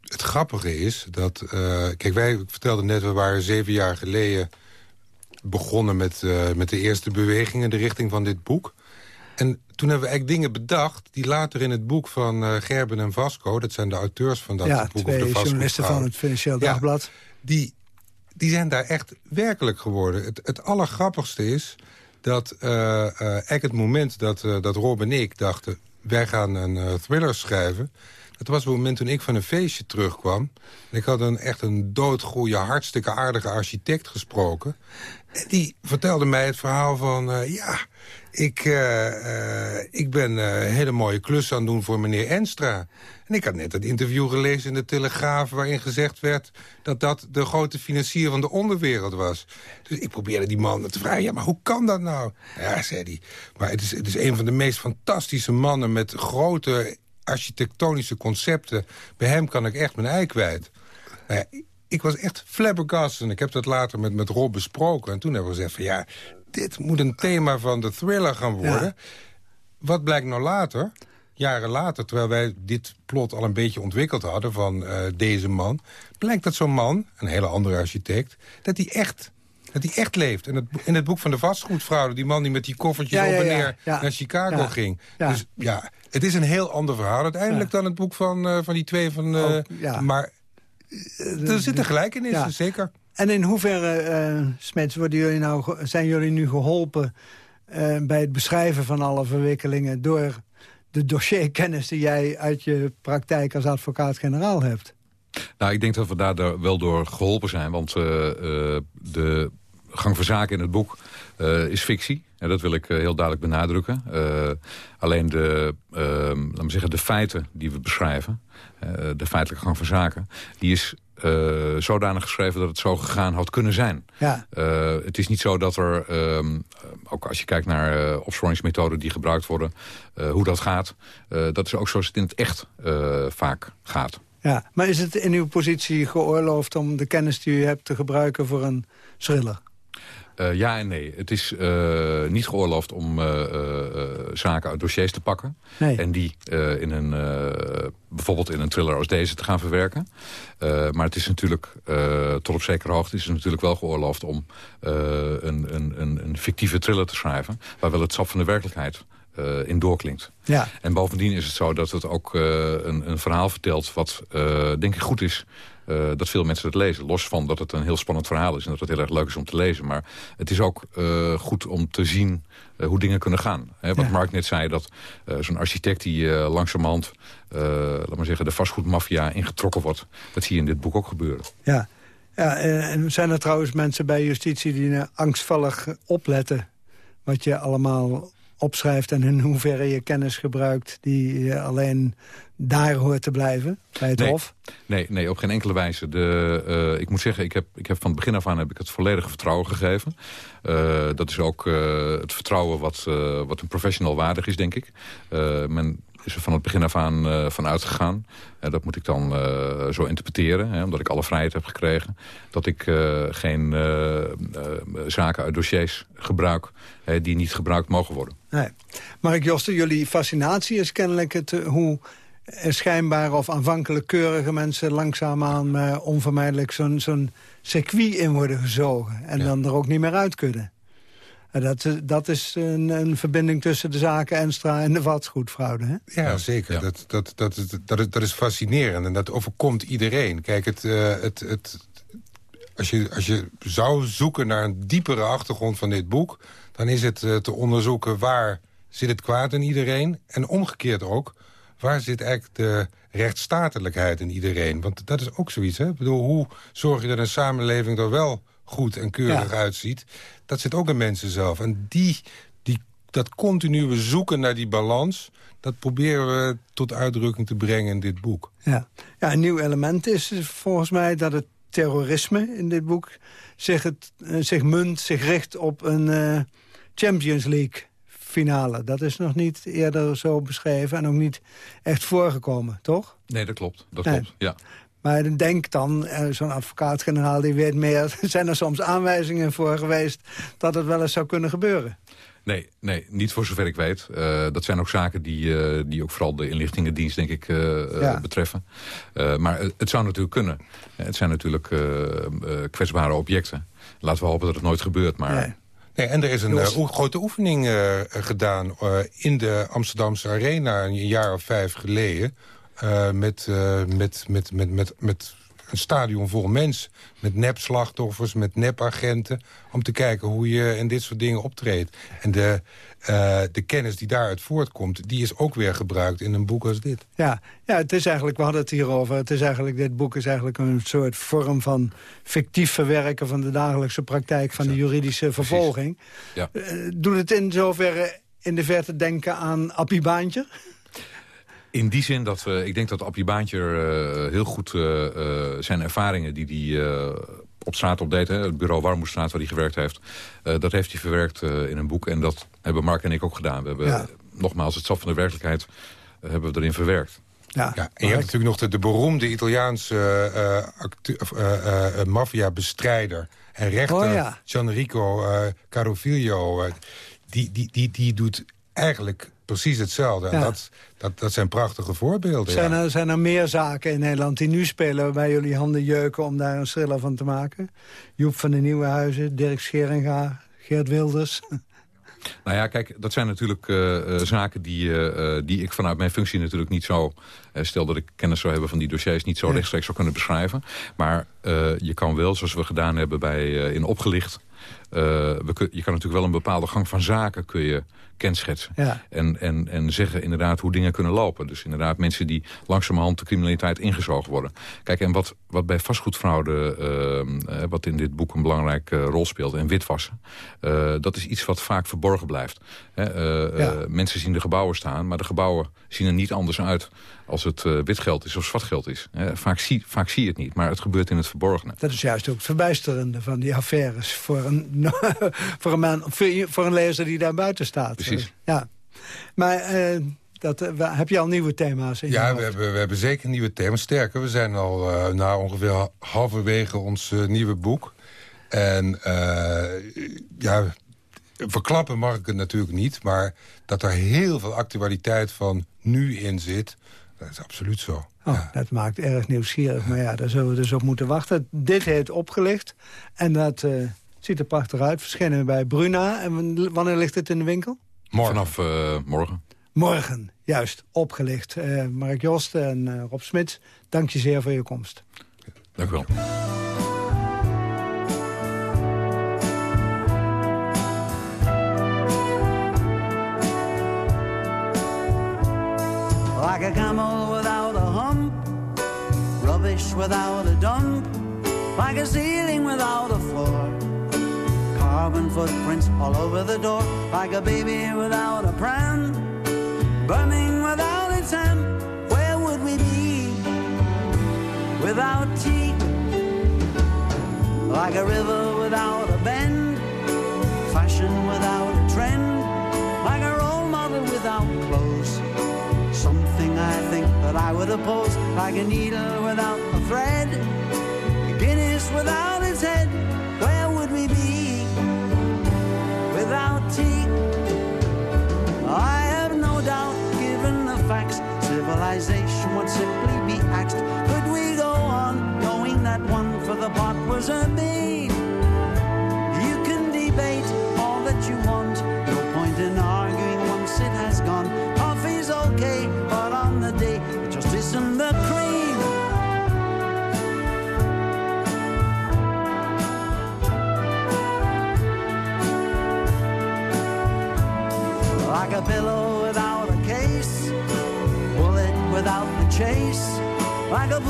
het grappige is dat... Uh, kijk, wij vertelden net, we waren zeven jaar geleden begonnen met, uh, met de eerste beweging in de richting van dit boek. En toen hebben we eigenlijk dingen bedacht... die later in het boek van Gerben en Vasco... dat zijn de auteurs van dat ja, boek... twee of de journalisten van het Financieel Dagblad. Ja, die, die zijn daar echt werkelijk geworden. Het, het allergrappigste is dat uh, uh, eigenlijk het moment dat, uh, dat Rob en ik dachten... wij gaan een thriller schrijven... dat was het moment toen ik van een feestje terugkwam. En ik had een, echt een doodgoeie, hartstikke aardige architect gesproken. En die vertelde mij het verhaal van... ja, ik, ik ben een hele mooie klus aan het doen voor meneer Enstra. En ik had net het interview gelezen in de Telegraaf... waarin gezegd werd dat dat de grote financier van de onderwereld was. Dus ik probeerde die man te vragen, ja, maar hoe kan dat nou? Ja, zei hij, maar het is, het is een van de meest fantastische mannen... met grote architectonische concepten. Bij hem kan ik echt mijn ei kwijt. Nou ik was echt flabbergast en ik heb dat later met, met Rob besproken. En toen hebben we gezegd van ja, dit moet een thema van de thriller gaan worden. Ja. Wat blijkt nou later? jaren later, terwijl wij dit plot al een beetje ontwikkeld hadden van uh, deze man... blijkt dat zo'n man, een hele andere architect, dat hij echt... Dat hij echt leeft. En het, in het boek van de vastgoedfraude... die man die met die koffertjes ja, op en neer ja, naar Chicago ging. Dus ja, het is een heel ander verhaal uiteindelijk... dan het boek van, uh, van die twee van... Uh, oh, maar er zit een gelijkenis, zeker. En in hoeverre, Smets, worden jullie nou, zijn jullie nu geholpen... bij het beschrijven van alle verwikkelingen... door de dossierkennis die jij uit je praktijk als advocaat-generaal hebt? Nou, ik denk dat we daar wel door geholpen zijn. Want uh, uh, de gang van zaken in het boek uh, is fictie. En dat wil ik eh, heel duidelijk benadrukken. Uh, alleen de, uh, laat me zeggen, de feiten die we beschrijven... Uh, de feitelijke gang van zaken... die is uh, zodanig geschreven dat het zo gegaan had kunnen zijn. Ja. Uh, het is niet zo dat er, um, ook als je kijkt naar uh, opsporingsmethoden die gebruikt worden... hoe dat gaat, dat is ook zoals het in het echt vaak gaat. Ja, maar is het in uw positie geoorloofd om de kennis die u hebt te gebruiken voor een thriller? Uh, ja en nee. Het is uh, niet geoorloofd om uh, zaken uit dossiers te pakken. Nee. En die in een, bijvoorbeeld in een thriller als deze te gaan verwerken. maar het is natuurlijk, tot op zekere hoogte, is het natuurlijk wel geoorloofd om een, een, een, een fictieve thriller te schrijven. Waar wel het sap van de werkelijkheid uh, in doorklinkt. Ja. En bovendien is het zo dat het ook uh, een, een, verhaal vertelt... wat uh, denk ik goed is dat veel mensen het lezen. Los van dat het een heel spannend verhaal is... en dat het heel erg leuk is om te lezen. Maar het is ook goed om te zien hoe dingen kunnen gaan. Hè, wat Ja. Mark net zei, dat zo'n architect die langzamerhand... laat maar zeggen, de vastgoedmafia ingetrokken wordt... dat zie je in dit boek ook gebeuren. Ja. ja eh, en zijn er trouwens mensen bij justitie die angstvallig opletten... wat je allemaal opschrijft en in hoeverre je kennis gebruikt... die eh, alleen daar hoort te blijven, bij het nee, Hof? Nee, nee, op geen enkele wijze. De, uh, ik moet zeggen, ik heb, ik heb van het begin af aan heb ik het volledige vertrouwen gegeven. Uh, dat is ook uh, het vertrouwen wat, wat een professional waardig is, denk ik. men is er van het begin af aan uh, van uitgegaan. Uh, dat moet ik dan uh, zo interpreteren, hè, omdat ik alle vrijheid heb gekregen. Dat ik geen zaken uit dossiers gebruik die niet gebruikt mogen worden. Nee. Mark Josten, jullie fascinatie is kennelijk het, hoe schijnbaar of aanvankelijk keurige mensen... langzaamaan onvermijdelijk zo'n zo'n circuit in worden gezogen. En ja. dan er ook niet meer uit kunnen. Dat, dat is een, een, verbinding tussen de zaken Enstra en de vastgoedfraude, hè? Ja, zeker. Ja. Dat, dat, dat, dat, is, dat is fascinerend en dat overkomt iedereen. Kijk, het, uh, het, het, als, je, als je zou zoeken naar een diepere achtergrond van dit boek... dan is het uh, te onderzoeken waar zit het kwaad in iedereen... en omgekeerd ook, waar zit eigenlijk de rechtsstatelijkheid in iedereen? Want dat is ook zoiets, hè? Ik bedoel, hoe zorg je dat een samenleving er wel goed en keurig ja. uitziet. Dat zit ook in mensen zelf. En die, die, dat continue zoeken naar die balans... dat proberen we tot uitdrukking te brengen in dit boek. Ja, ja een nieuw element is volgens mij dat het terrorisme in dit boek... zich, het, uh, zich munt, zich richt op een uh, Champions League finale. Dat is nog niet eerder zo beschreven en ook niet echt voorgekomen, toch? Nee, dat klopt. Dat nee. klopt, ja. Maar denk dan, zo'n advocaat-generaal die weet meer... zijn er soms aanwijzingen voor geweest dat het wel eens zou kunnen gebeuren? Nee, nee niet voor zover ik weet. Uh, dat zijn ook zaken die, uh, die ook vooral de inlichtingendienst denk ik uh, ja. betreffen. maar het, het, zou natuurlijk kunnen. Het zijn natuurlijk kwetsbare objecten. Laten we hopen dat het nooit gebeurt, maar... Nee. Nee, en er is een uh, grote oefening uh, gedaan uh, in de Amsterdamse Arena een jaar of vijf geleden. Met, met, met, met, met, met een stadion vol mensen. Met nep-slachtoffers, met nep-agenten. Om te kijken hoe je in dit soort dingen optreedt. En de, uh, de kennis die daaruit voortkomt... die is ook weer gebruikt in een boek als dit. Ja, ja het is eigenlijk, we hadden het hierover... Het is eigenlijk, dit boek is eigenlijk een soort vorm van fictief verwerken... van de dagelijkse praktijk van de juridische vervolging. Ja. Uh, doet het in zoverre in de verte denken aan Appie Baantje? In die zin dat uh, ik denk dat Appie Baantje uh, heel goed uh, zijn ervaringen die hij op straat opdeed, hè, het bureau Warmoestraat waar hij gewerkt heeft, dat heeft hij verwerkt in een boek. En dat hebben Mark en ik ook gedaan. We hebben ja. nogmaals het sap van de werkelijkheid hebben we erin verwerkt. Ja, ja, en je hebt natuurlijk nog de, de beroemde Italiaanse maffia-bestrijder en rechter oh, ja. Gianrico Carofiglio. die, die, die, die doet eigenlijk precies hetzelfde. En Ja. dat, dat, dat zijn prachtige voorbeelden. Zijn ja. er, zijn er meer zaken in Nederland die nu spelen... waarbij jullie handen jeuken om daar een thriller van te maken? Joep van de Nieuwenhuizen, Dirk Scheringa, Geert Wilders. Nou ja, kijk, dat zijn natuurlijk uh, uh, zaken die, uh, die ik vanuit mijn functie natuurlijk niet zo... stel dat ik kennis zou hebben van die dossiers... niet zo Ja. rechtstreeks zou kunnen beschrijven. Maar je kan wel, zoals we gedaan hebben bij, in Opgelicht... eh, we je kan natuurlijk wel een bepaalde gang van zaken kun je kenschetsen. Ja. En, en, en zeggen inderdaad hoe dingen kunnen lopen. Dus inderdaad mensen die langzamerhand de criminaliteit ingezogen worden. Kijk, en wat, wat bij vastgoedfraude, uh, wat in dit boek een belangrijke rol speelt... en witwassen, uh, dat is iets wat vaak verborgen blijft. Hè, ja. mensen zien de gebouwen staan, maar de gebouwen zien er niet anders uit... als het wit geld is of zwart geld is. vaak, zie, vaak zie je het niet, maar het gebeurt in het verborgene. Dat is juist ook het verbijsterende van die affaires... voor een, voor een, man, voor een lezer die daar buiten staat. Precies. Ja. Maar uh, dat, uh, heb je al nieuwe thema's? In ja, we hebben, we hebben zeker nieuwe thema's. Sterker, we zijn al uh, na ongeveer halverwege ons nieuwe boek. En ja, verklappen mag ik het natuurlijk niet. Maar dat er heel veel actualiteit van nu in zit, dat is absoluut zo. Oh, ja. Dat maakt erg nieuwsgierig. Maar ja, daar zullen we dus op moeten wachten. Dit heet opgelicht. En dat ziet er prachtig uit. Verschenen bij Bruna. En wanneer ligt het in de winkel? Morgen. Vanaf uh, morgen. Morgen, juist, opgelicht. Uh, Mark Jost en uh, Rob Smits, dank je zeer voor je komst. Dank u wel. Like a camel without a hump Rubbish without a dump Like a ceiling without a floor carbon footprints all over the door, like a baby without a pram, burning without its ham. Where would we be without tea? Like a river without a bend, fashion without a trend, like a role model without clothes. Something I think that I would oppose, like a needle without a thread, Guinness without its head. The pot was a bee? You can debate all that you want, no point in arguing once it has gone. Coffee's okay, but on the day, it just isn't the cream. like a pillow without a case, bullet without the chase, like a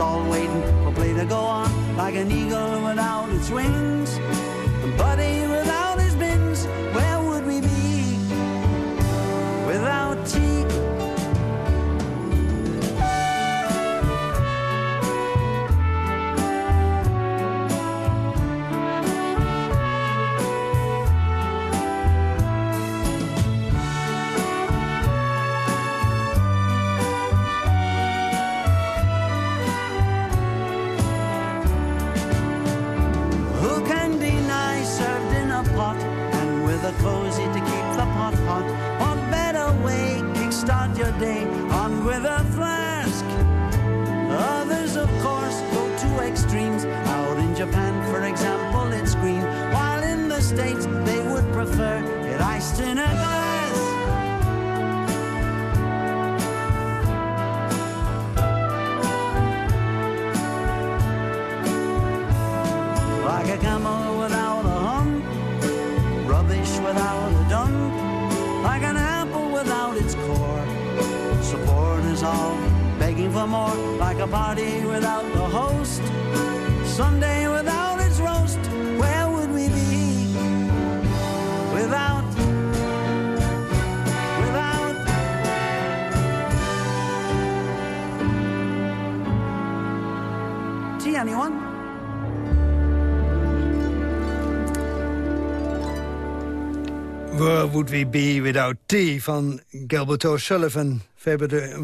all waiting for play to go on, like an eagle without its wings, States they would prefer it iced in a glass. Like a camel without a hump rubbish without a dump, like an apple without its core. Support is all begging for more, like a party without the host. Sunday anyone? Where Would We Be Without Tea van Gilbert O'Sullivan.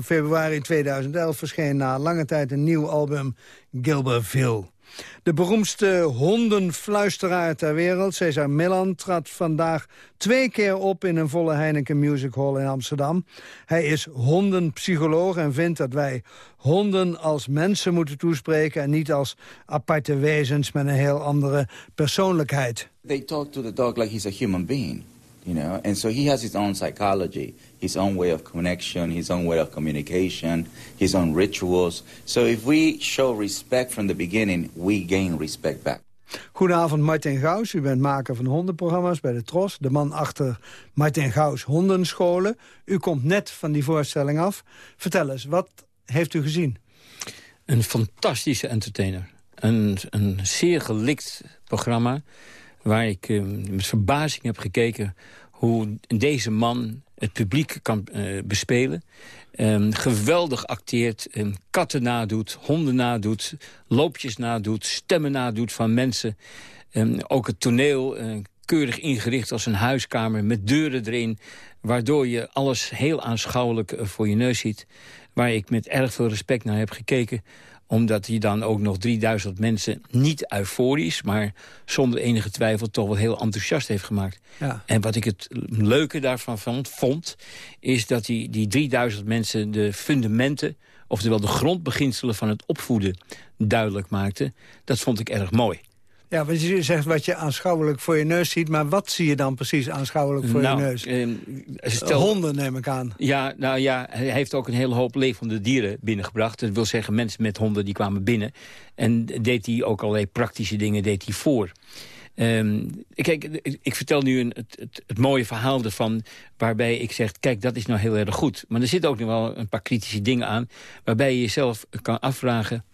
Februari 2011 verscheen na lange tijd een nieuw album Gilbertville. De beroemdste hondenfluisteraar ter wereld, Cesar Millan... trad vandaag twee keer op in een volle Heineken Music Hall in Amsterdam. Hij is hondenpsycholoog en vindt dat wij honden als mensen moeten toespreken... en niet als aparte wezens met een heel andere persoonlijkheid. They talk to the dog like he's a human being. You know. And so he has his own psychology, his own way of connection, his own way of communication, his own rituals. So if we show respect from the beginning, we gain respect back. Goedenavond, Martin Gauws. U bent maker van hondenprogramma's bij de Tros. De man achter Martin Gauws Hondenscholen. U komt net van die voorstelling af. Vertel eens, wat heeft u gezien? Een fantastische entertainer. Een, een zeer gelikt programma waar ik eh, met verbazing heb gekeken... hoe deze man het publiek kan eh, bespelen. Ehm, geweldig acteert, um, katten nadoet, honden nadoet... loopjes nadoet, stemmen nadoet van mensen. Ehm, ook het toneel eh, keurig ingericht als een huiskamer met deuren erin... waardoor je alles heel aanschouwelijk voor je neus ziet. Waar ik met erg veel respect naar heb gekeken omdat hij dan ook nog 3000 mensen niet euforisch... maar zonder enige twijfel toch wel heel enthousiast heeft gemaakt. Ja. En wat ik het leuke daarvan vond, vond... is dat hij die 3000 mensen de fundamenten... oftewel de grondbeginselen van het opvoeden duidelijk maakte. Dat vond ik erg mooi. Ja, want je zegt wat je aanschouwelijk voor je neus ziet... maar wat zie je dan precies aanschouwelijk voor Nou, je neus? eh, stel- Honden neem ik aan. Ja, nou ja, hij heeft ook een hele hoop levende dieren binnengebracht. Dat wil zeggen, mensen met honden die kwamen binnen. En deed hij ook allerlei praktische dingen deed hij voor. Ehm, kijk, ik, vertel nu een, het, het, het mooie verhaal ervan... waarbij ik zeg, kijk, dat is nou heel erg goed. Maar er zitten ook nog wel een paar kritische dingen aan... waarbij je jezelf kan afvragen...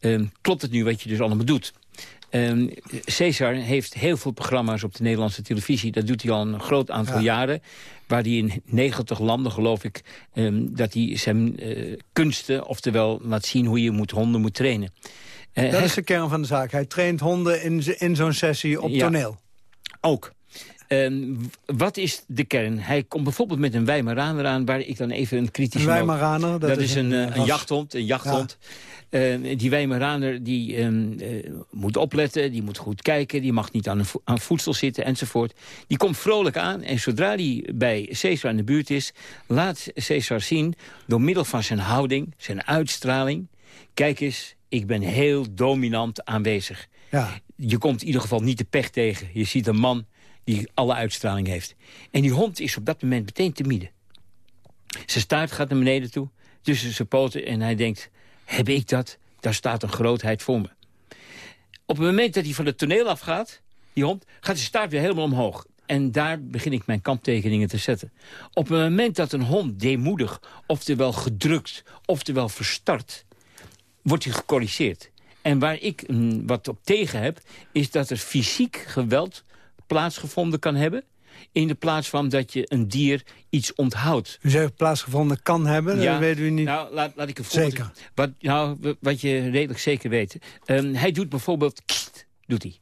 ehm, klopt het nu wat je dus allemaal doet? Ehm Cesar heeft heel veel programma's op de Nederlandse televisie. Dat doet hij al een groot aantal Ja. jaren. Waar hij in 90 landen, geloof ik, ehm, dat hij zijn eh, kunsten... oftewel laat zien hoe je moet, honden moet trainen. Eh, Dat hij- is de kern van de zaak. Hij traint honden in, in zo'n sessie op Ja. toneel. Ook. Ehm, wat is de kern? Hij komt bijvoorbeeld met een Weimaraner aan... waar ik dan even een kritische... Een noot- Weimaraner, Dat, is een, eh, een ras. jachthond. Een jachthond. Ehm, die Weimaraner die, ehm, eh, moet opletten, die moet goed kijken... die mag niet aan, een vo- aan voedsel zitten enzovoort. Die komt vrolijk aan en zodra hij bij Caesar in de buurt is... laat Caesar zien, door middel van zijn houding, zijn uitstraling... kijk eens, ik ben heel dominant aanwezig. Ja. Je komt in ieder geval niet de pech tegen. Je ziet een man die alle uitstraling heeft. En die hond is op dat moment meteen te midden. Zijn staart gaat naar beneden toe, tussen zijn poten... en hij denkt, heb ik dat? Daar staat een grootheid voor me. Op het moment dat hij van het toneel afgaat, die hond... gaat zijn staart weer helemaal omhoog. En daar begin ik mijn kamptekeningen te zetten. Op het moment dat een hond deemoedig, oftewel gedrukt... oftewel verstart, wordt hij gecorrigeerd. En waar ik wat op tegen heb, is dat er fysiek geweld plaatsgevonden kan hebben... in de plaats van dat je een dier iets onthoudt. U zegt plaatsgevonden kan hebben, dat weet u niet. Nou, laat, laat ik een voorbeeld... Zeker. Wat, nou, wat je redelijk zeker weet. Ehm, hij doet bijvoorbeeld... kst, doet hij.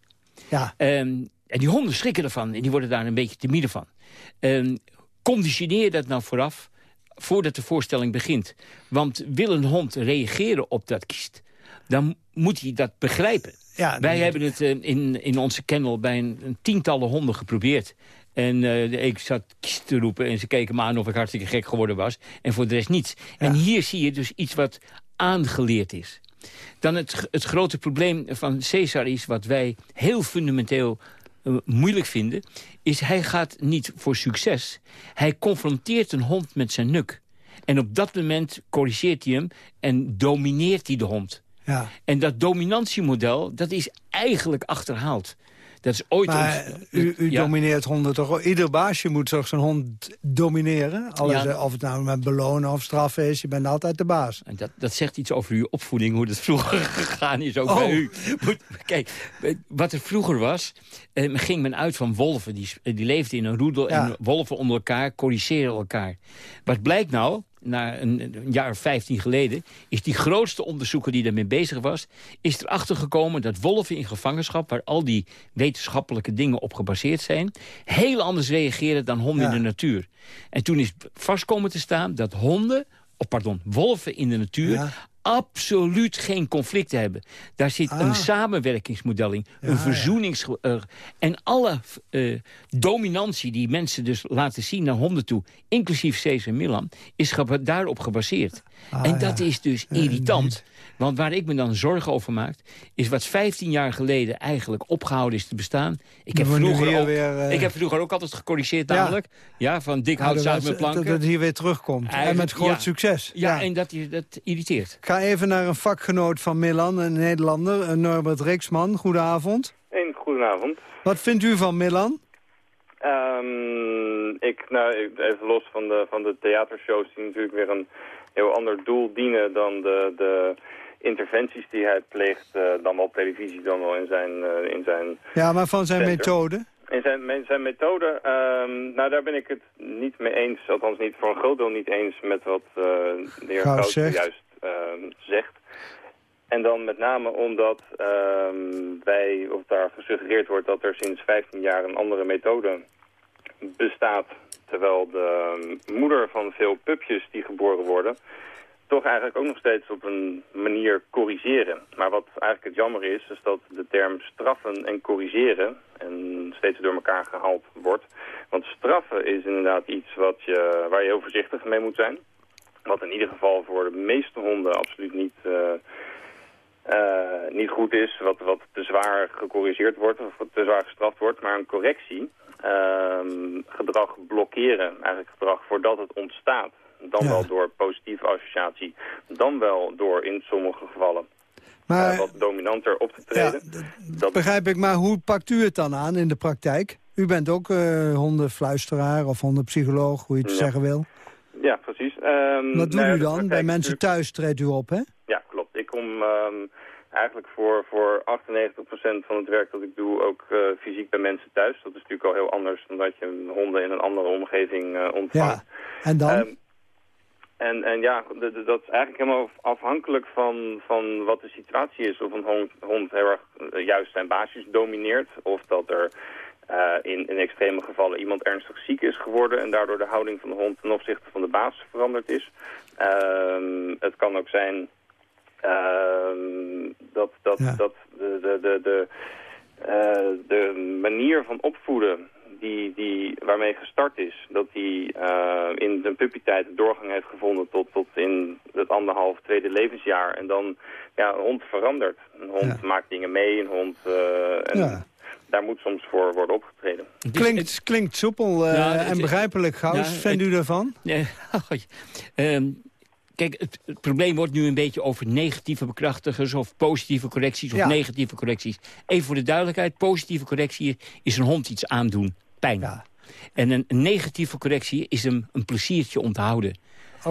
Ja. Ehm, en die honden schrikken ervan. En die worden daar een beetje timide van. Ehm, conditioneer dat nou vooraf, voordat de voorstelling begint. Want wil een hond reageren op dat kiest... dan moet hij dat begrijpen. Ja, Wij hebben het eh, in, in onze kennel bij een, een tientallen honden geprobeerd. En eh, ik zat kies te roepen en ze keken me aan of ik hartstikke gek geworden was. En voor de rest niets. En hier zie je dus iets wat aangeleerd is. Dan het, het grote probleem van Caesar is wat wij heel fundamenteel eh, moeilijk vinden... is hij gaat niet voor succes. Hij confronteert een hond met zijn nuk. En op dat moment corrigeert hij hem en domineert hij de hond. Ja. En dat dominantiemodel, dat is eigenlijk achterhaald. Dat is ooit... Maar ons- u, u Ja. domineert honden toch? Ieder baasje moet toch zijn hond domineren? Alles, Ja. eh, Of het nou met belonen of straffen is, je bent altijd de baas. En dat, dat zegt iets over uw opvoeding, hoe dat vroeger gegaan is, ook Oh. bij u. Moet- Kijk, wat er vroeger was, eh, ging men uit van wolven. Die, die leefden in een roedel Ja. en wolven onder elkaar corrigeren elkaar. Wat blijkt nou, na een, een jaar of 15 geleden... is die grootste onderzoeker die daarmee bezig was... is erachter gekomen dat wolven in gevangenschap... waar al die wetenschappelijke dingen op gebaseerd zijn... heel anders reageren dan honden Ja. in de natuur. En toen is vast komen te staan dat honden... Oh, pardon, wolven in de natuur... Ja. Absoluut geen conflicten hebben. Daar zit Ah. een samenwerkingsmodel in. een verzoenings... eh, en alle eh, dominantie die mensen dus laten zien naar honden toe... inclusief Cesar Milan, is daarop gebaseerd. En dat is dus irritant. Want waar ik me dan zorgen over maak... is wat 15 jaar geleden eigenlijk opgehouden is te bestaan. Ik heb, vroeger weer ook, weer, eh, ik heb vroeger ook altijd gecorrigeerd namelijk. Ja, van dik hout Ja, zuig met dat, planken. dat het hier weer terugkomt. en met groot ja. succes. Ja, en dat, je- dat irriteert. Ik ga even naar een vakgenoot van Milan, een Nederlander, eh, Norbert Riksman. Goedenavond. Een goedenavond. Wat vindt u van Milan? Ehm, ik, nou, ik- even los van de, van de theatershows die natuurlijk weer een heel ander doel dienen dan de, de interventies die hij pleegt, eh, dan wel op televisie, dan wel in zijn, eh, in zijn Ja, maar van zijn Center. methode? In zijn, zijn methode, ehm, nou daar ben ik het niet mee eens, althans niet voor een groot deel niet eens met wat eh, de heer Gauss zegt. juist ehm, zegt. En dan met name omdat ehm, wij, of daar gesuggereerd wordt dat er sinds 15 jaar een andere methode bestaat. Terwijl de moeder van veel pupjes die geboren worden, toch eigenlijk ook nog steeds op een manier corrigeren. Maar wat eigenlijk het jammer is, is dat de term straffen en corrigeren en steeds door elkaar gehaald wordt. Want straffen is inderdaad iets wat je, waar je heel voorzichtig mee moet zijn. Wat in ieder geval voor de meeste honden absoluut niet, eh, eh, niet goed is. Wat, wat te zwaar gecorrigeerd wordt of te zwaar gestraft wordt. Maar een correctie, gedrag blokkeren, eigenlijk gedrag voordat het ontstaat. Dan wel door positieve associatie. Dan wel door in sommige gevallen Maar eh, wat dominanter op te treden. dat begrijp ik, maar hoe pakt u het dan aan in de praktijk? U bent ook eh, hondenfluisteraar of hondenpsycholoog, hoe je het Ja. zeggen wil. Ja, precies. Ehm, Wat doet nou u de dan? Bij mensen is thuis treedt u op, hè? Ja, klopt. Ik kom ehm, eigenlijk voor, voor 98% van het werk dat ik doe ook eh, fysiek bij mensen thuis. Dat is natuurlijk al heel anders dan dat je honden in een andere omgeving eh, ontvangt. Ja. En dan? Ehm, en, en ja, dat is eigenlijk helemaal afhankelijk van, van wat de situatie is. Of een hond, hond heel erg eh, juist zijn baasjes domineert. Of dat er in, in extreme gevallen iemand ernstig ziek is geworden... en daardoor de houding van de hond ten opzichte van de baas veranderd is. Ehm, het kan ook zijn ehm, dat, dat, dat de, de, de, de, eh, de manier van opvoeden die, die, waarmee gestart is, dat die eh, in zijn puppytijd doorgang heeft gevonden tot, tot in het anderhalf, tweede levensjaar. En dan, ja, een hond verandert. Een hond maakt dingen mee, een hond... eh, en Ja. daar moet soms voor worden opgetreden. Klinkt, klinkt soepel en begrijpelijk, Gauws. Vindt u daarvan? Nee, Ehm, kijk, het, het probleem wordt nu een beetje over negatieve bekrachtigers... of positieve correcties of Ja. negatieve correcties. Even voor de duidelijkheid, positieve correctie is een hond iets aandoen, pijn. En een, een negatieve correctie is hem een pleziertje om te houden.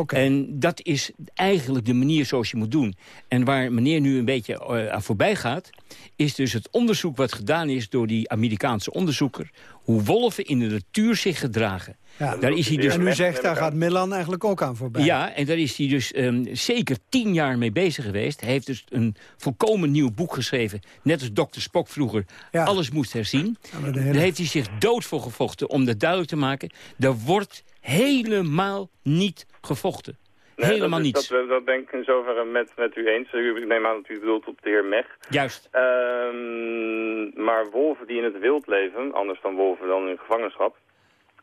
En dat is eigenlijk de manier zoals je moet doen. En waar meneer nu een beetje eh, aan voorbij gaat... is dus het onderzoek wat gedaan is door die Amerikaanse onderzoeker... hoe wolven in de natuur zich gedragen. Ja. Daar is hij dus en u zegt, daar gaat Milan eigenlijk ook aan voorbij. ja, en daar is hij dus ehm, zeker tien jaar mee bezig geweest. Hij heeft dus een volkomen nieuw boek geschreven. Net als dokter Spock vroeger alles moest herzien. hele- Daar heeft hij zich dood voor gevochten om dat duidelijk te maken. Er wordt helemaal niet gevochten. Nee, helemaal dat, is- niets. Dat, dat ben ik in zoverre met, met u eens. Ik neem aan dat u bedoelt op de heer Mech. Juist. Ehm, maar wolven die in het wild leven, anders dan wolven dan in gevangenschap,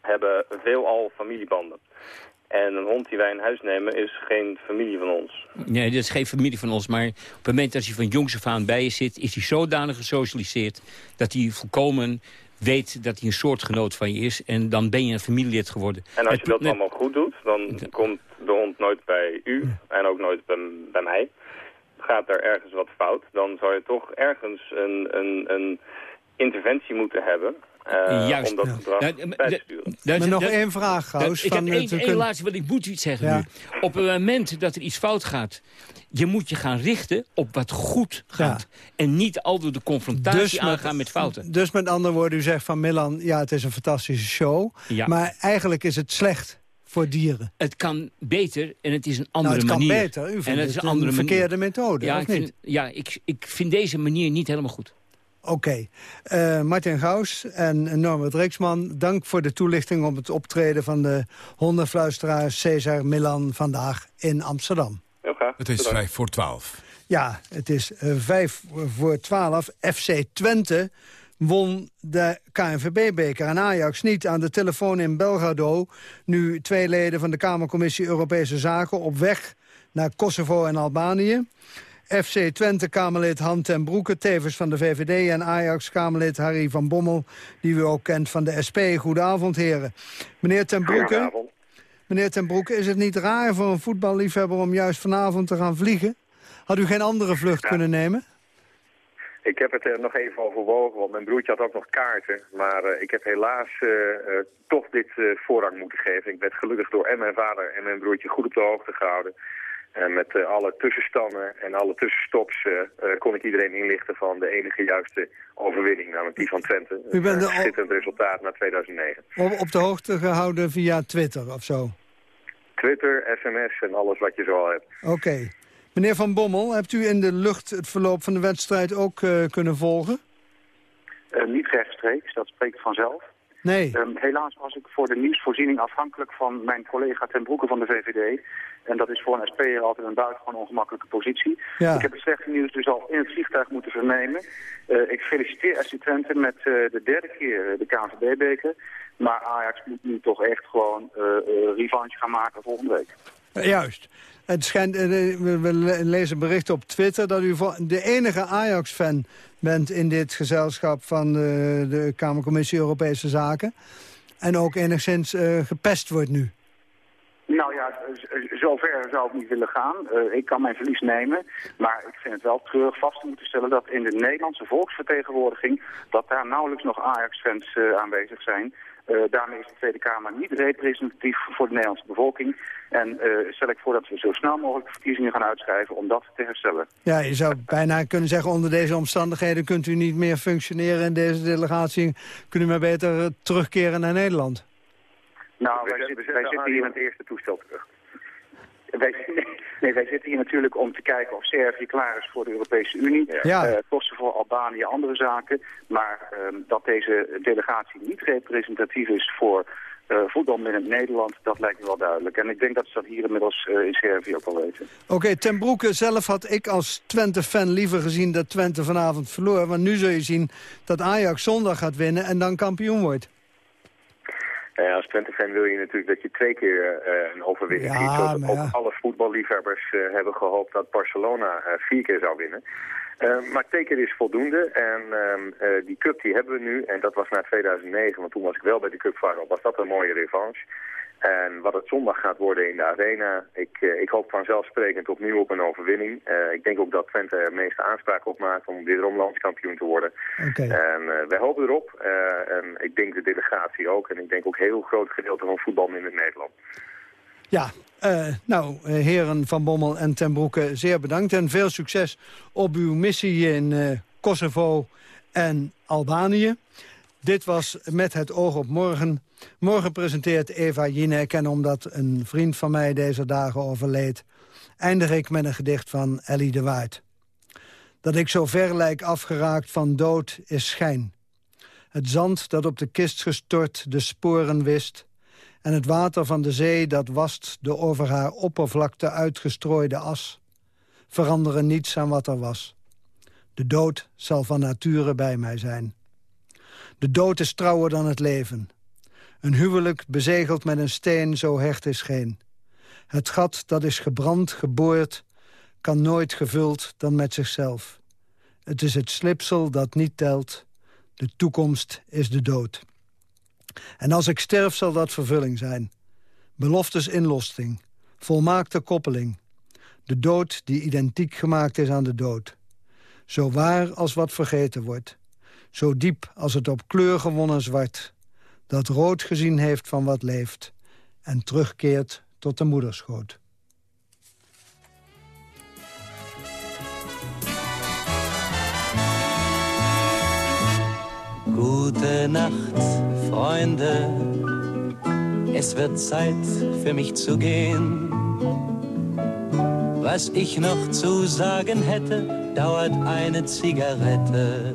hebben veelal familiebanden. En een hond die wij in huis nemen is geen familie van ons. Nee, dat is geen familie van ons. Maar op het moment dat hij van jongs af aan bij je zit... is hij zodanig gesocialiseerd dat hij volkomen weet dat hij een soortgenoot van je is. En dan ben je een familielid geworden. En als je dat allemaal goed doet, dan komt de hond nooit bij u en ook nooit bij, bij mij. Gaat er ergens wat fout, dan zou je toch ergens een, een, een interventie moeten hebben... eh, Juist. om dat gedrag Ja, maar- bij te sturen. Dat- Maar nog dat- één vraag, Gauws. Ik van heb het- één, we één kunnen- laatste, want ik moet iets zeggen Ja. nu. Op het moment dat er iets fout gaat... je moet je gaan richten op wat goed gaat. En niet al door de confrontatie Dus met- aangaan met fouten. Dus met andere woorden, u zegt van Milan... ja, het is een fantastische show. Ja. Maar eigenlijk is het slecht voor dieren. Het kan beter en het is een andere nou, het kan manier. beter. U vindt en het het is een, een andere manier. verkeerde methode, ja, of ik niet? vind, ja ik, ik vind deze manier niet helemaal goed. Oké. Eh, Martin Gauws en Norbert Reeksman, dank voor de toelichting op het optreden van de hondenfluisteraar Cesar Milan vandaag in Amsterdam. Heel graag. Het is vijf voor twaalf. Ja, het is eh, vijf voor twaalf. FC Twente won de KNVB-beker en Ajax niet. Aan de telefoon in Belgrado nu twee leden van de Kamercommissie Europese Zaken op weg naar Kosovo en Albanië. FC Twente-Kamerlid Han ten Broeke, tevens van de VVD... en Ajax-Kamerlid Harry van Bommel, die u ook kent van de SP. Goedenavond, heren. Meneer ten Broeke, meneer ten Broeke, is het niet raar voor een voetballiefhebber... om juist vanavond te gaan vliegen? Had u geen andere vlucht kunnen nemen? Ik heb het er nog even overwogen, want mijn broertje had ook nog kaarten. Maar eh, ik heb helaas eh, eh, toch dit voorrang moeten geven. Ik werd gelukkig door en mijn vader en mijn broertje goed op de hoogte gehouden. En met eh, alle tussenstanden en alle tussenstops eh, eh, kon ik iedereen inlichten van de enige juiste overwinning, namelijk die van Twente. U bent Een er schitterend resultaat na 2009. Op, op de hoogte gehouden via Twitter of zo? Twitter, sms en alles wat je zo al hebt. Oké. Meneer Van Bommel, hebt u in de lucht het verloop van de wedstrijd ook eh, kunnen volgen? Eh, niet rechtstreeks, dat spreekt vanzelf. Nee. Ehm, helaas was ik voor de nieuwsvoorziening afhankelijk van mijn collega ten Broeke van de VVD. En dat is voor een SP'er altijd een buitengewoon ongemakkelijke positie. Ja. Ik heb het slechte nieuws dus al in het vliegtuig moeten vernemen. Eh, ik feliciteer FC Twente met eh, de derde keer eh, de KNVB-beker. Maar Ajax moet nu toch echt gewoon eh, revanche gaan maken volgende week. Juist. Het schijnt, we, we le- lezen berichten op Twitter dat u de enige Ajax-fan bent in dit gezelschap van de, de Kamercommissie Europese Zaken. En ook enigszins gepest wordt nu. Nou ja, zover zou ik niet willen gaan. Eh, ik kan mijn verlies nemen. Maar ik vind het wel treurig vast te moeten stellen dat in de Nederlandse volksvertegenwoordiging... dat daar nauwelijks nog Ajax-fans eh, aanwezig zijn. Eh, daarmee is de Tweede Kamer niet representatief voor de Nederlandse bevolking. En eh, stel ik voor dat we zo snel mogelijk verkiezingen gaan uitschrijven om dat te herstellen. Ja, je zou bijna kunnen zeggen, onder deze omstandigheden kunt u niet meer functioneren in deze delegatie. Kunt u maar beter terugkeren naar Nederland. Nou, wij, zitten, wij zitten hier Arjen het eerste toestel terug. Wij, nee, wij zitten hier natuurlijk om te kijken of Servië klaar is voor de Europese Unie. Ja. Eh, Kosovo, Albanië, andere zaken. Maar ehm, dat deze delegatie niet representatief is voor eh voetbal binnen Nederland, dat lijkt me wel duidelijk. En ik denk dat ze dat hier inmiddels eh, in Servië ook al weten. Oké, ten Broeke zelf had ik als Twente-fan liever gezien dat Twente vanavond verloor. Want nu zul je zien dat Ajax zondag gaat winnen en dan kampioen wordt. Nou ja, als Twente-fan wil je natuurlijk dat je twee keer eh, een overwinning Ja, ziet. Zoals maar ook ja. alle voetballiefhebbers eh, hebben gehoopt dat Barcelona eh, vier keer zou winnen. Maar twee keer is voldoende. En ehm, eh, die cup die hebben we nu. En dat was na 2009, want toen was ik wel bij de cup final. Was dat een mooie revanche. En wat het zondag gaat worden in de arena, ik, eh, ik hoop vanzelfsprekend opnieuw op een overwinning. Eh, ik denk ook dat Twente er meeste aanspraak op maakt om wederom landskampioen te worden. En eh, wij hopen erop. En ik denk de delegatie ook. En ik denk ook een heel groot gedeelte van voetbal in Nederland. Ja, nou, heren Van Bommel en ten Broeke, zeer bedankt. En veel succes op uw missie in Kosovo en Albanië. Dit was Met het oog op morgen. Morgen presenteert Eva Jinek. En omdat een vriend van mij deze dagen overleed... eindig ik met een gedicht van Ellie de Waard. Dat ik zo ver lijk afgeraakt van dood is schijn. Het zand dat op de kist gestort de sporen wist... en het water van de zee dat wast de over haar oppervlakte uitgestrooide as... veranderen niets aan wat er was. De dood zal van nature bij mij zijn. De dood is trouwer dan het leven. Een huwelijk bezegeld met een steen zo hecht is geen. Het gat dat is gebrand, geboord, kan nooit gevuld dan met zichzelf. Het is het slipsel dat niet telt. De toekomst is de dood. En als ik sterf zal dat vervulling zijn. Beloftes inlosting, volmaakte koppeling. De dood die identiek gemaakt is aan de dood. Zo waar als wat vergeten wordt. Zo diep als het op kleur gewonnen zwart. Dat rood gezien heeft van wat leeft. En terugkeert tot de moederschoot. Gute Nacht, Freunde. Es wird Zeit für mich zu gehen. Was ich noch zu sagen hätte, dauert eine Zigarette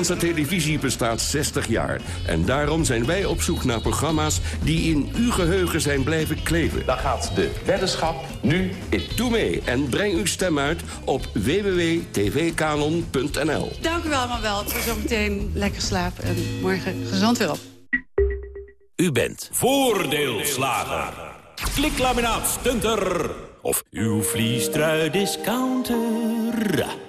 Nederlandse televisie bestaat 60 jaar. En daarom zijn wij op zoek naar programma's die in uw geheugen zijn blijven kleven. Dan gaat de weddenschap nu in. Doe mee en breng uw stem uit op www.tvkanon.nl. Dank u wel allemaal wel. Voor zometeen lekker slapen en morgen gezond weer op. U bent voordeelslager. Kliklaminaat stunter. Of uw vliestrui discounter.